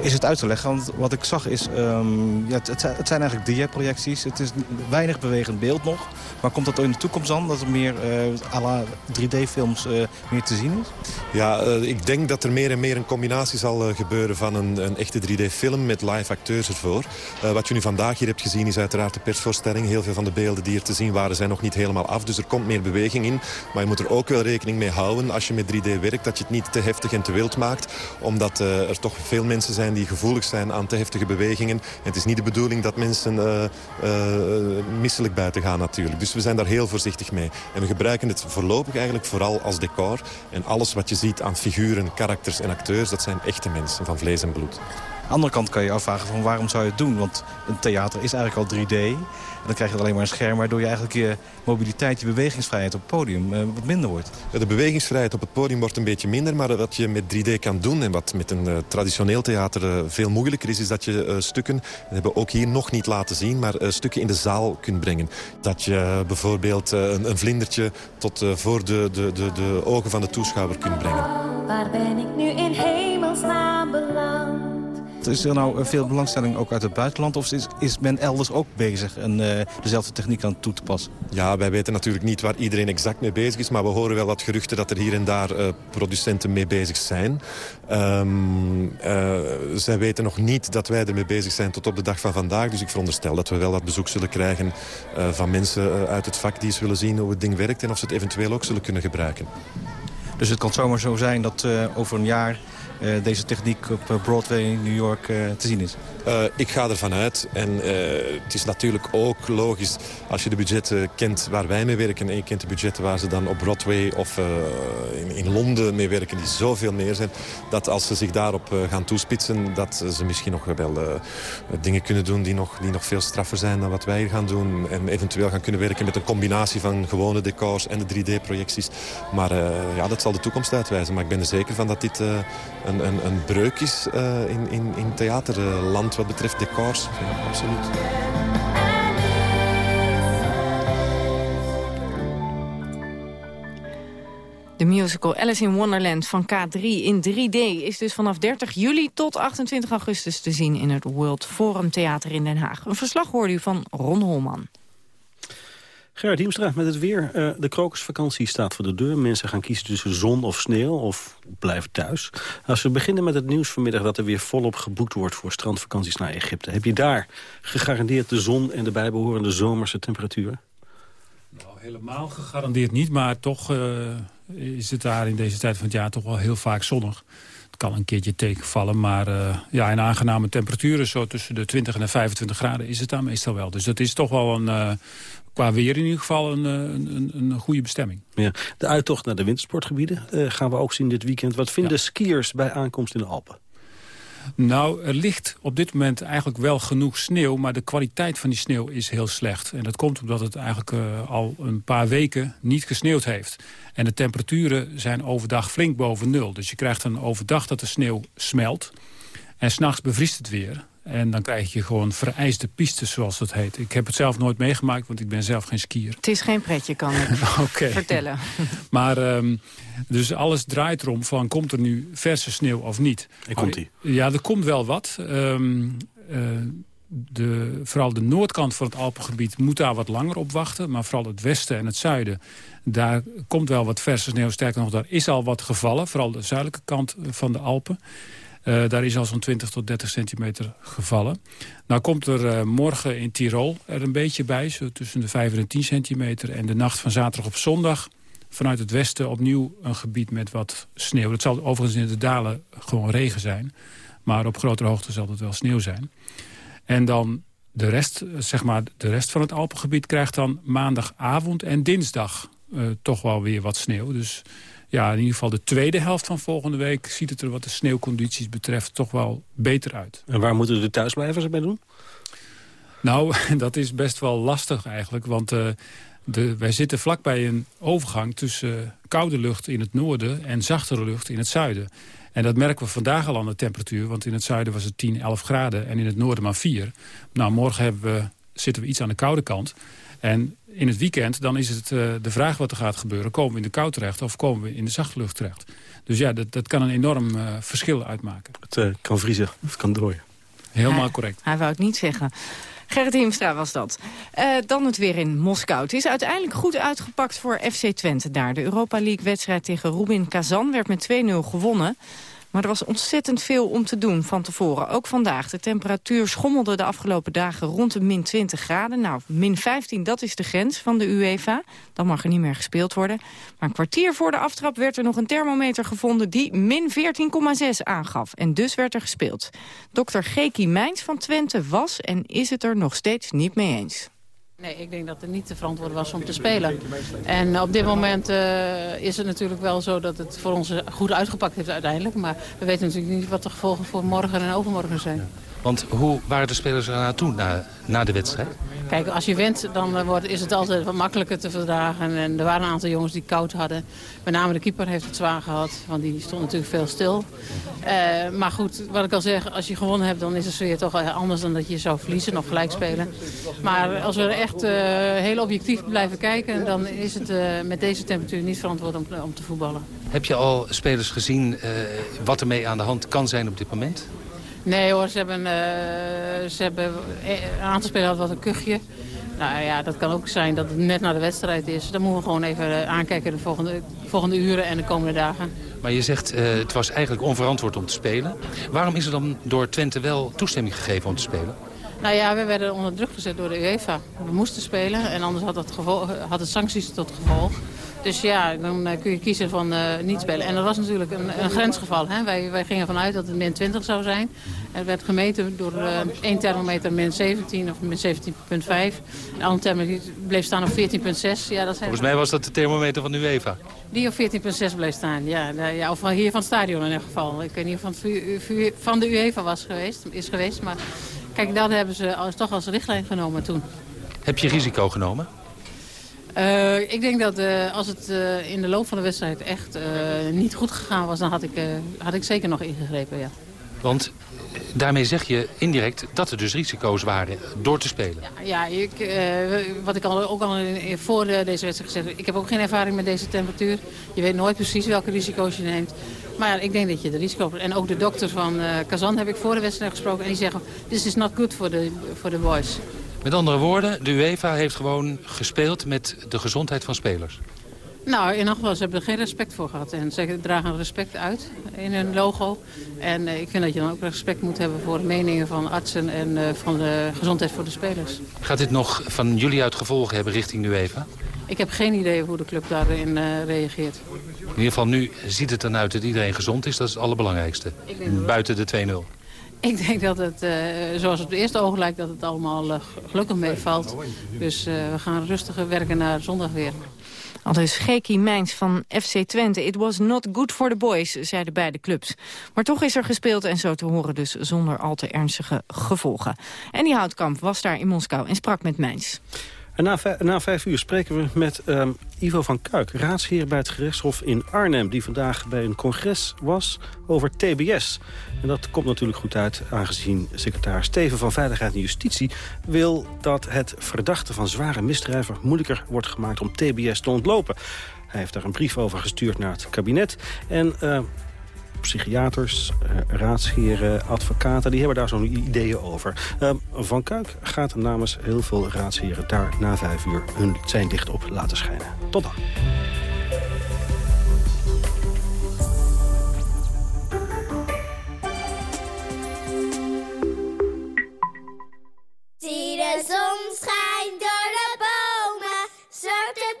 is het uit te leggen. Want wat ik zag is, um, ja, het, het, zijn eigenlijk dia-projecties. Het is weinig bewegend beeld nog. Maar komt dat in de toekomst dan? Dat er meer uh, à la 3D-films uh, meer te zien is? Ja, uh, ik denk dat er meer en meer een combinatie zal gebeuren van een, een echte 3D-film met live acteurs ervoor. wat je nu vandaag hier hebt gezien is uiteraard de persvoorstelling. Heel veel van de beelden die er te zien waren zijn nog niet helemaal af. Dus er komt meer beweging in. Maar je moet er ook wel rekening mee houden als je met 3D werkt. Dat je het niet te heftig en te wild maakt. Omdat er toch veel mensen zijn die gevoelig zijn aan te heftige bewegingen. En het is niet de bedoeling dat mensen uh, uh, misselijk buiten gaan natuurlijk. Dus we zijn daar heel voorzichtig mee. En we gebruiken het voorlopig eigenlijk vooral als decor. En alles wat je ziet aan figuren, karakters en acteurs... dat zijn echte mensen van vlees en bloed. Aan de andere kant kan je afvragen van waarom zou je het doen? Want een theater is eigenlijk al 3D. En dan krijg je alleen maar een scherm... waardoor je eigenlijk je mobiliteit, je bewegingsvrijheid op het podium uh, wat minder wordt. De bewegingsvrijheid op het podium wordt een beetje minder... maar wat je met 3D kan doen en wat met een uh, traditioneel theater uh, veel moeilijker is... is dat je stukken, dat hebben we ook hier nog niet laten zien... maar stukken in de zaal kunt brengen. Dat je bijvoorbeeld een, een, vlindertje tot voor de, de, de, de ogen van de toeschouwer kunt brengen. Waar ben ik nu in beland? Is er nou veel belangstelling ook uit het buitenland? Of is, is men elders ook bezig en uh, dezelfde techniek aan toe te passen? Ja, wij weten natuurlijk niet waar iedereen exact mee bezig is. Maar we horen wel wat geruchten dat er hier en daar uh, producenten mee bezig zijn. Um, uh, zij weten nog niet dat wij ermee bezig zijn tot op de dag van vandaag. Dus ik veronderstel dat we wel wat bezoek zullen krijgen van mensen uit het vak... die eens willen zien hoe het ding werkt en of ze het eventueel ook zullen kunnen gebruiken. Dus het kan zomaar zo zijn dat over een jaar deze techniek op Broadway New York uh, te zien is? Uh, ik ga ervan uit. En het is natuurlijk ook logisch als je de budgetten kent waar wij mee werken... en je kent de budgetten waar ze dan op Broadway of in, in, Londen mee werken... die zoveel meer zijn, dat als ze zich daarop gaan toespitsen... dat ze misschien nog wel dingen kunnen doen die nog, die nog veel straffer zijn dan wat wij hier gaan doen. En eventueel gaan kunnen werken met een combinatie van gewone decors en de 3D-projecties. Maar ja, dat zal de toekomst uitwijzen. Maar ik ben er zeker van dat dit een, een, een breuk is in, in, in theaterland wat betreft decors. Ja, absoluut. De musical Alice in Wonderland van K3 in 3D is dus vanaf 30 juli tot 28 augustus te zien in het World Forum Theater in Den Haag. Een verslag hoorde u van Ron Holman. Gerard Hiemstra met het weer. Uh, de krokusvakantie staat voor de deur. Mensen gaan kiezen tussen zon of sneeuw of blijven thuis. Als we beginnen met het nieuws vanmiddag dat er weer volop geboekt wordt... voor strandvakanties naar Egypte. Heb je daar gegarandeerd de zon en de bijbehorende zomerse temperatuur? Nou, helemaal gegarandeerd niet, maar toch uh, is het daar in deze tijd van het jaar toch wel heel vaak zonnig. Het kan een keertje tegenvallen, maar uh, ja, in aangename temperaturen... zo tussen de 20 en de 25 graden is het daar meestal wel. Dus dat is toch wel een, qua weer in ieder geval een, een, een, goede bestemming. Ja. De uittocht naar de wintersportgebieden uh, gaan we ook zien dit weekend. Wat vinden ja. skiers bij aankomst in de Alpen? Nou, er ligt op dit moment eigenlijk wel genoeg sneeuw... maar de kwaliteit van die sneeuw is heel slecht. En dat komt omdat het eigenlijk uh, al een paar weken niet gesneeuwd heeft. En de temperaturen zijn overdag flink boven nul. Dus je krijgt een overdag dat de sneeuw smelt... En s'nachts bevriest het weer. En dan krijg je gewoon vereiste pistes, zoals dat heet. Ik heb het zelf nooit meegemaakt, want ik ben zelf geen skier. Het is geen pretje, kan ik okay. vertellen. maar um, dus alles draait erom van, komt er nu verse sneeuw of niet? En komt die? Ja, er komt wel wat. Um, uh, de, vooral de noordkant van het Alpengebied moet daar wat langer op wachten. Maar vooral het westen en het zuiden, daar komt wel wat verse sneeuw. Sterker nog, daar is al wat gevallen. Vooral de zuidelijke kant van de Alpen. Uh, daar is al zo'n 20 tot 30 centimeter gevallen. Nou komt er uh, morgen in Tirol er een beetje bij. Zo tussen de 5 en de 10 centimeter. En de nacht van zaterdag op zondag vanuit het westen opnieuw een gebied met wat sneeuw. Dat zal overigens in de dalen gewoon regen zijn. Maar op grotere hoogte zal het wel sneeuw zijn. En dan de rest, zeg maar, de rest van het Alpengebied krijgt dan maandagavond en dinsdag uh, toch wel weer wat sneeuw. Dus ja, in ieder geval de tweede helft van volgende week... ziet het er wat de sneeuwcondities betreft toch wel beter uit. En waar moeten de thuisblijvers bij doen? Nou, dat is best wel lastig eigenlijk. Want uh, de, wij zitten vlakbij een overgang tussen koude lucht in het noorden... en zachtere lucht in het zuiden. En dat merken we vandaag al aan de temperatuur. Want in het zuiden was het 10, 11 graden en in het noorden maar 4. Nou, morgen hebben we, zitten we iets aan de koude kant. En in het weekend dan is het uh, de vraag wat er gaat gebeuren. Komen we in de kou terecht of komen we in de zachte lucht terecht? Dus ja, dat, dat kan een enorm uh, verschil uitmaken. Het uh, kan vriezen of het kan drooien. Helemaal hij, correct. Hij wou het niet zeggen. Gerrit Hiemstra was dat. Uh, dan het weer in Moskou. Het is uiteindelijk goed uitgepakt voor FC Twente daar. De Europa League-wedstrijd tegen Rubin Kazan werd met 2-0 gewonnen. Maar er was ontzettend veel om te doen van tevoren. Ook vandaag. De temperatuur schommelde de afgelopen dagen rond de min 20 graden. Nou, min 15, dat is de grens van de UEFA. Dan mag er niet meer gespeeld worden. Maar een kwartier voor de aftrap werd er nog een thermometer gevonden... die min 14,6 aangaf. En dus werd er gespeeld. Dr. Geki Mijns van Twente was en is het er nog steeds niet mee eens. Nee, ik denk dat het niet te verantwoorden was om te spelen. En op dit moment uh, is het natuurlijk wel zo dat het voor ons goed uitgepakt heeft uiteindelijk. Maar we weten natuurlijk niet wat de gevolgen voor morgen en overmorgen zijn. Want hoe waren de spelers er naartoe na, na de wedstrijd? Kijk, als je wint, dan wordt, is het altijd wat makkelijker te verdragen. En er waren een aantal jongens die koud hadden. Met name de keeper heeft het zwaar gehad, want die stond natuurlijk veel stil. Uh, maar goed, wat ik al zeg, als je gewonnen hebt, dan is het weer toch anders dan dat je zou verliezen of gelijk spelen. Maar als we er echt uh, heel objectief blijven kijken, dan is het uh, met deze temperatuur niet verantwoord om, om te voetballen. Heb je al spelers gezien wat ermee aan de hand kan zijn op dit moment? Nee hoor, ze hebben, uh, ze hebben een aantal spelers hadden wat een kuchje. Nou ja, dat kan ook zijn dat het net na de wedstrijd is. Dan moeten we gewoon even aankijken de volgende, volgende uren en de komende dagen. Maar je zegt, uh, het was eigenlijk onverantwoord om te spelen. Waarom is er dan door Twente wel toestemming gegeven om te spelen? Nou ja, we werden onder druk gezet door de UEFA. We moesten spelen en anders had het, gevolg, had het sancties tot gevolg. Dus ja, dan uh, kun je kiezen van uh, niet spelen. En dat was natuurlijk een, een grensgeval. Hè? Wij, wij gingen vanuit dat het min 20 zou zijn. Het werd gemeten door uh, één thermometer min 17 of min 17,5. Een andere thermometer bleef staan op 14,6. Ja, dat Volgens mij was dat de thermometer van de UEFA. Die op 14,6 bleef staan, ja. ja. Of hier van het stadion in ieder geval. Ik weet niet of van, het, van de UEFA was geweest, is geweest. Maar kijk, dat hebben ze als, toch als richtlijn genomen toen. Heb je risico genomen? Uh, ik denk dat uh, als het uh, in de loop van de wedstrijd echt niet goed gegaan was... dan had ik, had ik zeker nog ingegrepen, ja. Want daarmee zeg je indirect dat er dus risico's waren door te spelen. Ja, ja ik, wat ik al, ook al voor deze wedstrijd gezegd heb... ik heb ook geen ervaring met deze temperatuur. Je weet nooit precies welke risico's je neemt. Maar ja, ik denk dat je de risico... En ook de dokter van Kazan heb ik voor de wedstrijd gesproken... en die zeggen, this is not good for the, for the boys. Met andere woorden, de UEFA heeft gewoon gespeeld met de gezondheid van spelers. Nou, in ieder geval, ze hebben er geen respect voor gehad. En ze dragen respect uit in hun logo. En uh, ik vind dat je dan ook respect moet hebben voor de meningen van artsen en uh, van de gezondheid voor de spelers. Gaat dit nog van jullie uit gevolgen hebben richting de UEFA? Ik heb geen idee hoe de club daarin uh, reageert. In ieder geval nu ziet het eruit dat iedereen gezond is. Dat is het allerbelangrijkste. Buiten de 2-0. Ik denk dat het, uh, zoals het op het eerste oog lijkt, dat het allemaal uh, gelukkig meevalt. Dus uh, we gaan rustiger werken naar zondag weer. Al dus Geki Mijns van FC Twente. It was not good for the boys, zeiden beide clubs. Maar toch is er gespeeld en zo te horen dus zonder al te ernstige gevolgen. En die Houtkamp was daar in Moskou en sprak met Mijns. Na, vijf uur spreken we met um, Ivo van Kuik, raadsheer bij het gerechtshof in Arnhem... die vandaag bij een congres was over TBS. En dat komt natuurlijk goed uit, aangezien secretaris Steven van Veiligheid en Justitie... wil dat het verdachte van zware misdrijven moeilijker wordt gemaakt om TBS te ontlopen. Hij heeft daar een brief over gestuurd naar het kabinet. En uh, psychiaters, raadsheren, advocaten... die hebben daar zo'n ideeën over. Van Kuik gaat namens heel veel raadsheren daar na vijf uur... hun zijn dicht op laten schijnen. Tot dan. Zie de zon schijnt door de bomen,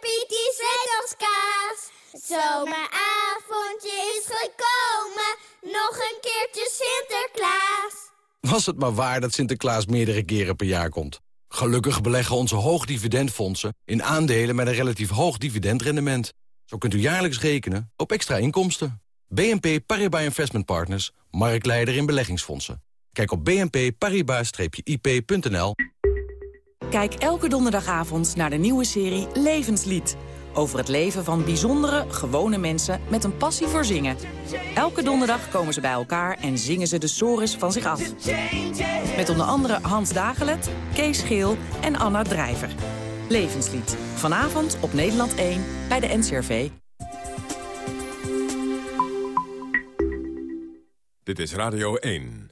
Piet die kaas. Het zomeravondje is gekomen, nog een keertje Sinterklaas. Was het maar waar dat Sinterklaas meerdere keren per jaar komt. Gelukkig beleggen onze hoogdividendfondsen in aandelen met een relatief hoog dividendrendement. Zo kunt u jaarlijks rekenen op extra inkomsten. BNP Paribas Investment Partners, marktleider in beleggingsfondsen. Kijk op bnp-paribas-ip.nl. Kijk elke donderdagavond naar de nieuwe serie Levenslied. Over het leven van bijzondere, gewone mensen met een passie voor zingen. Elke donderdag komen ze bij elkaar en zingen ze de sores van zich af. Met onder andere Hans Dagelet, Kees Geel en Anna Drijver. Levenslied. Vanavond op Nederland 1 bij de NCRV. Dit is Radio 1.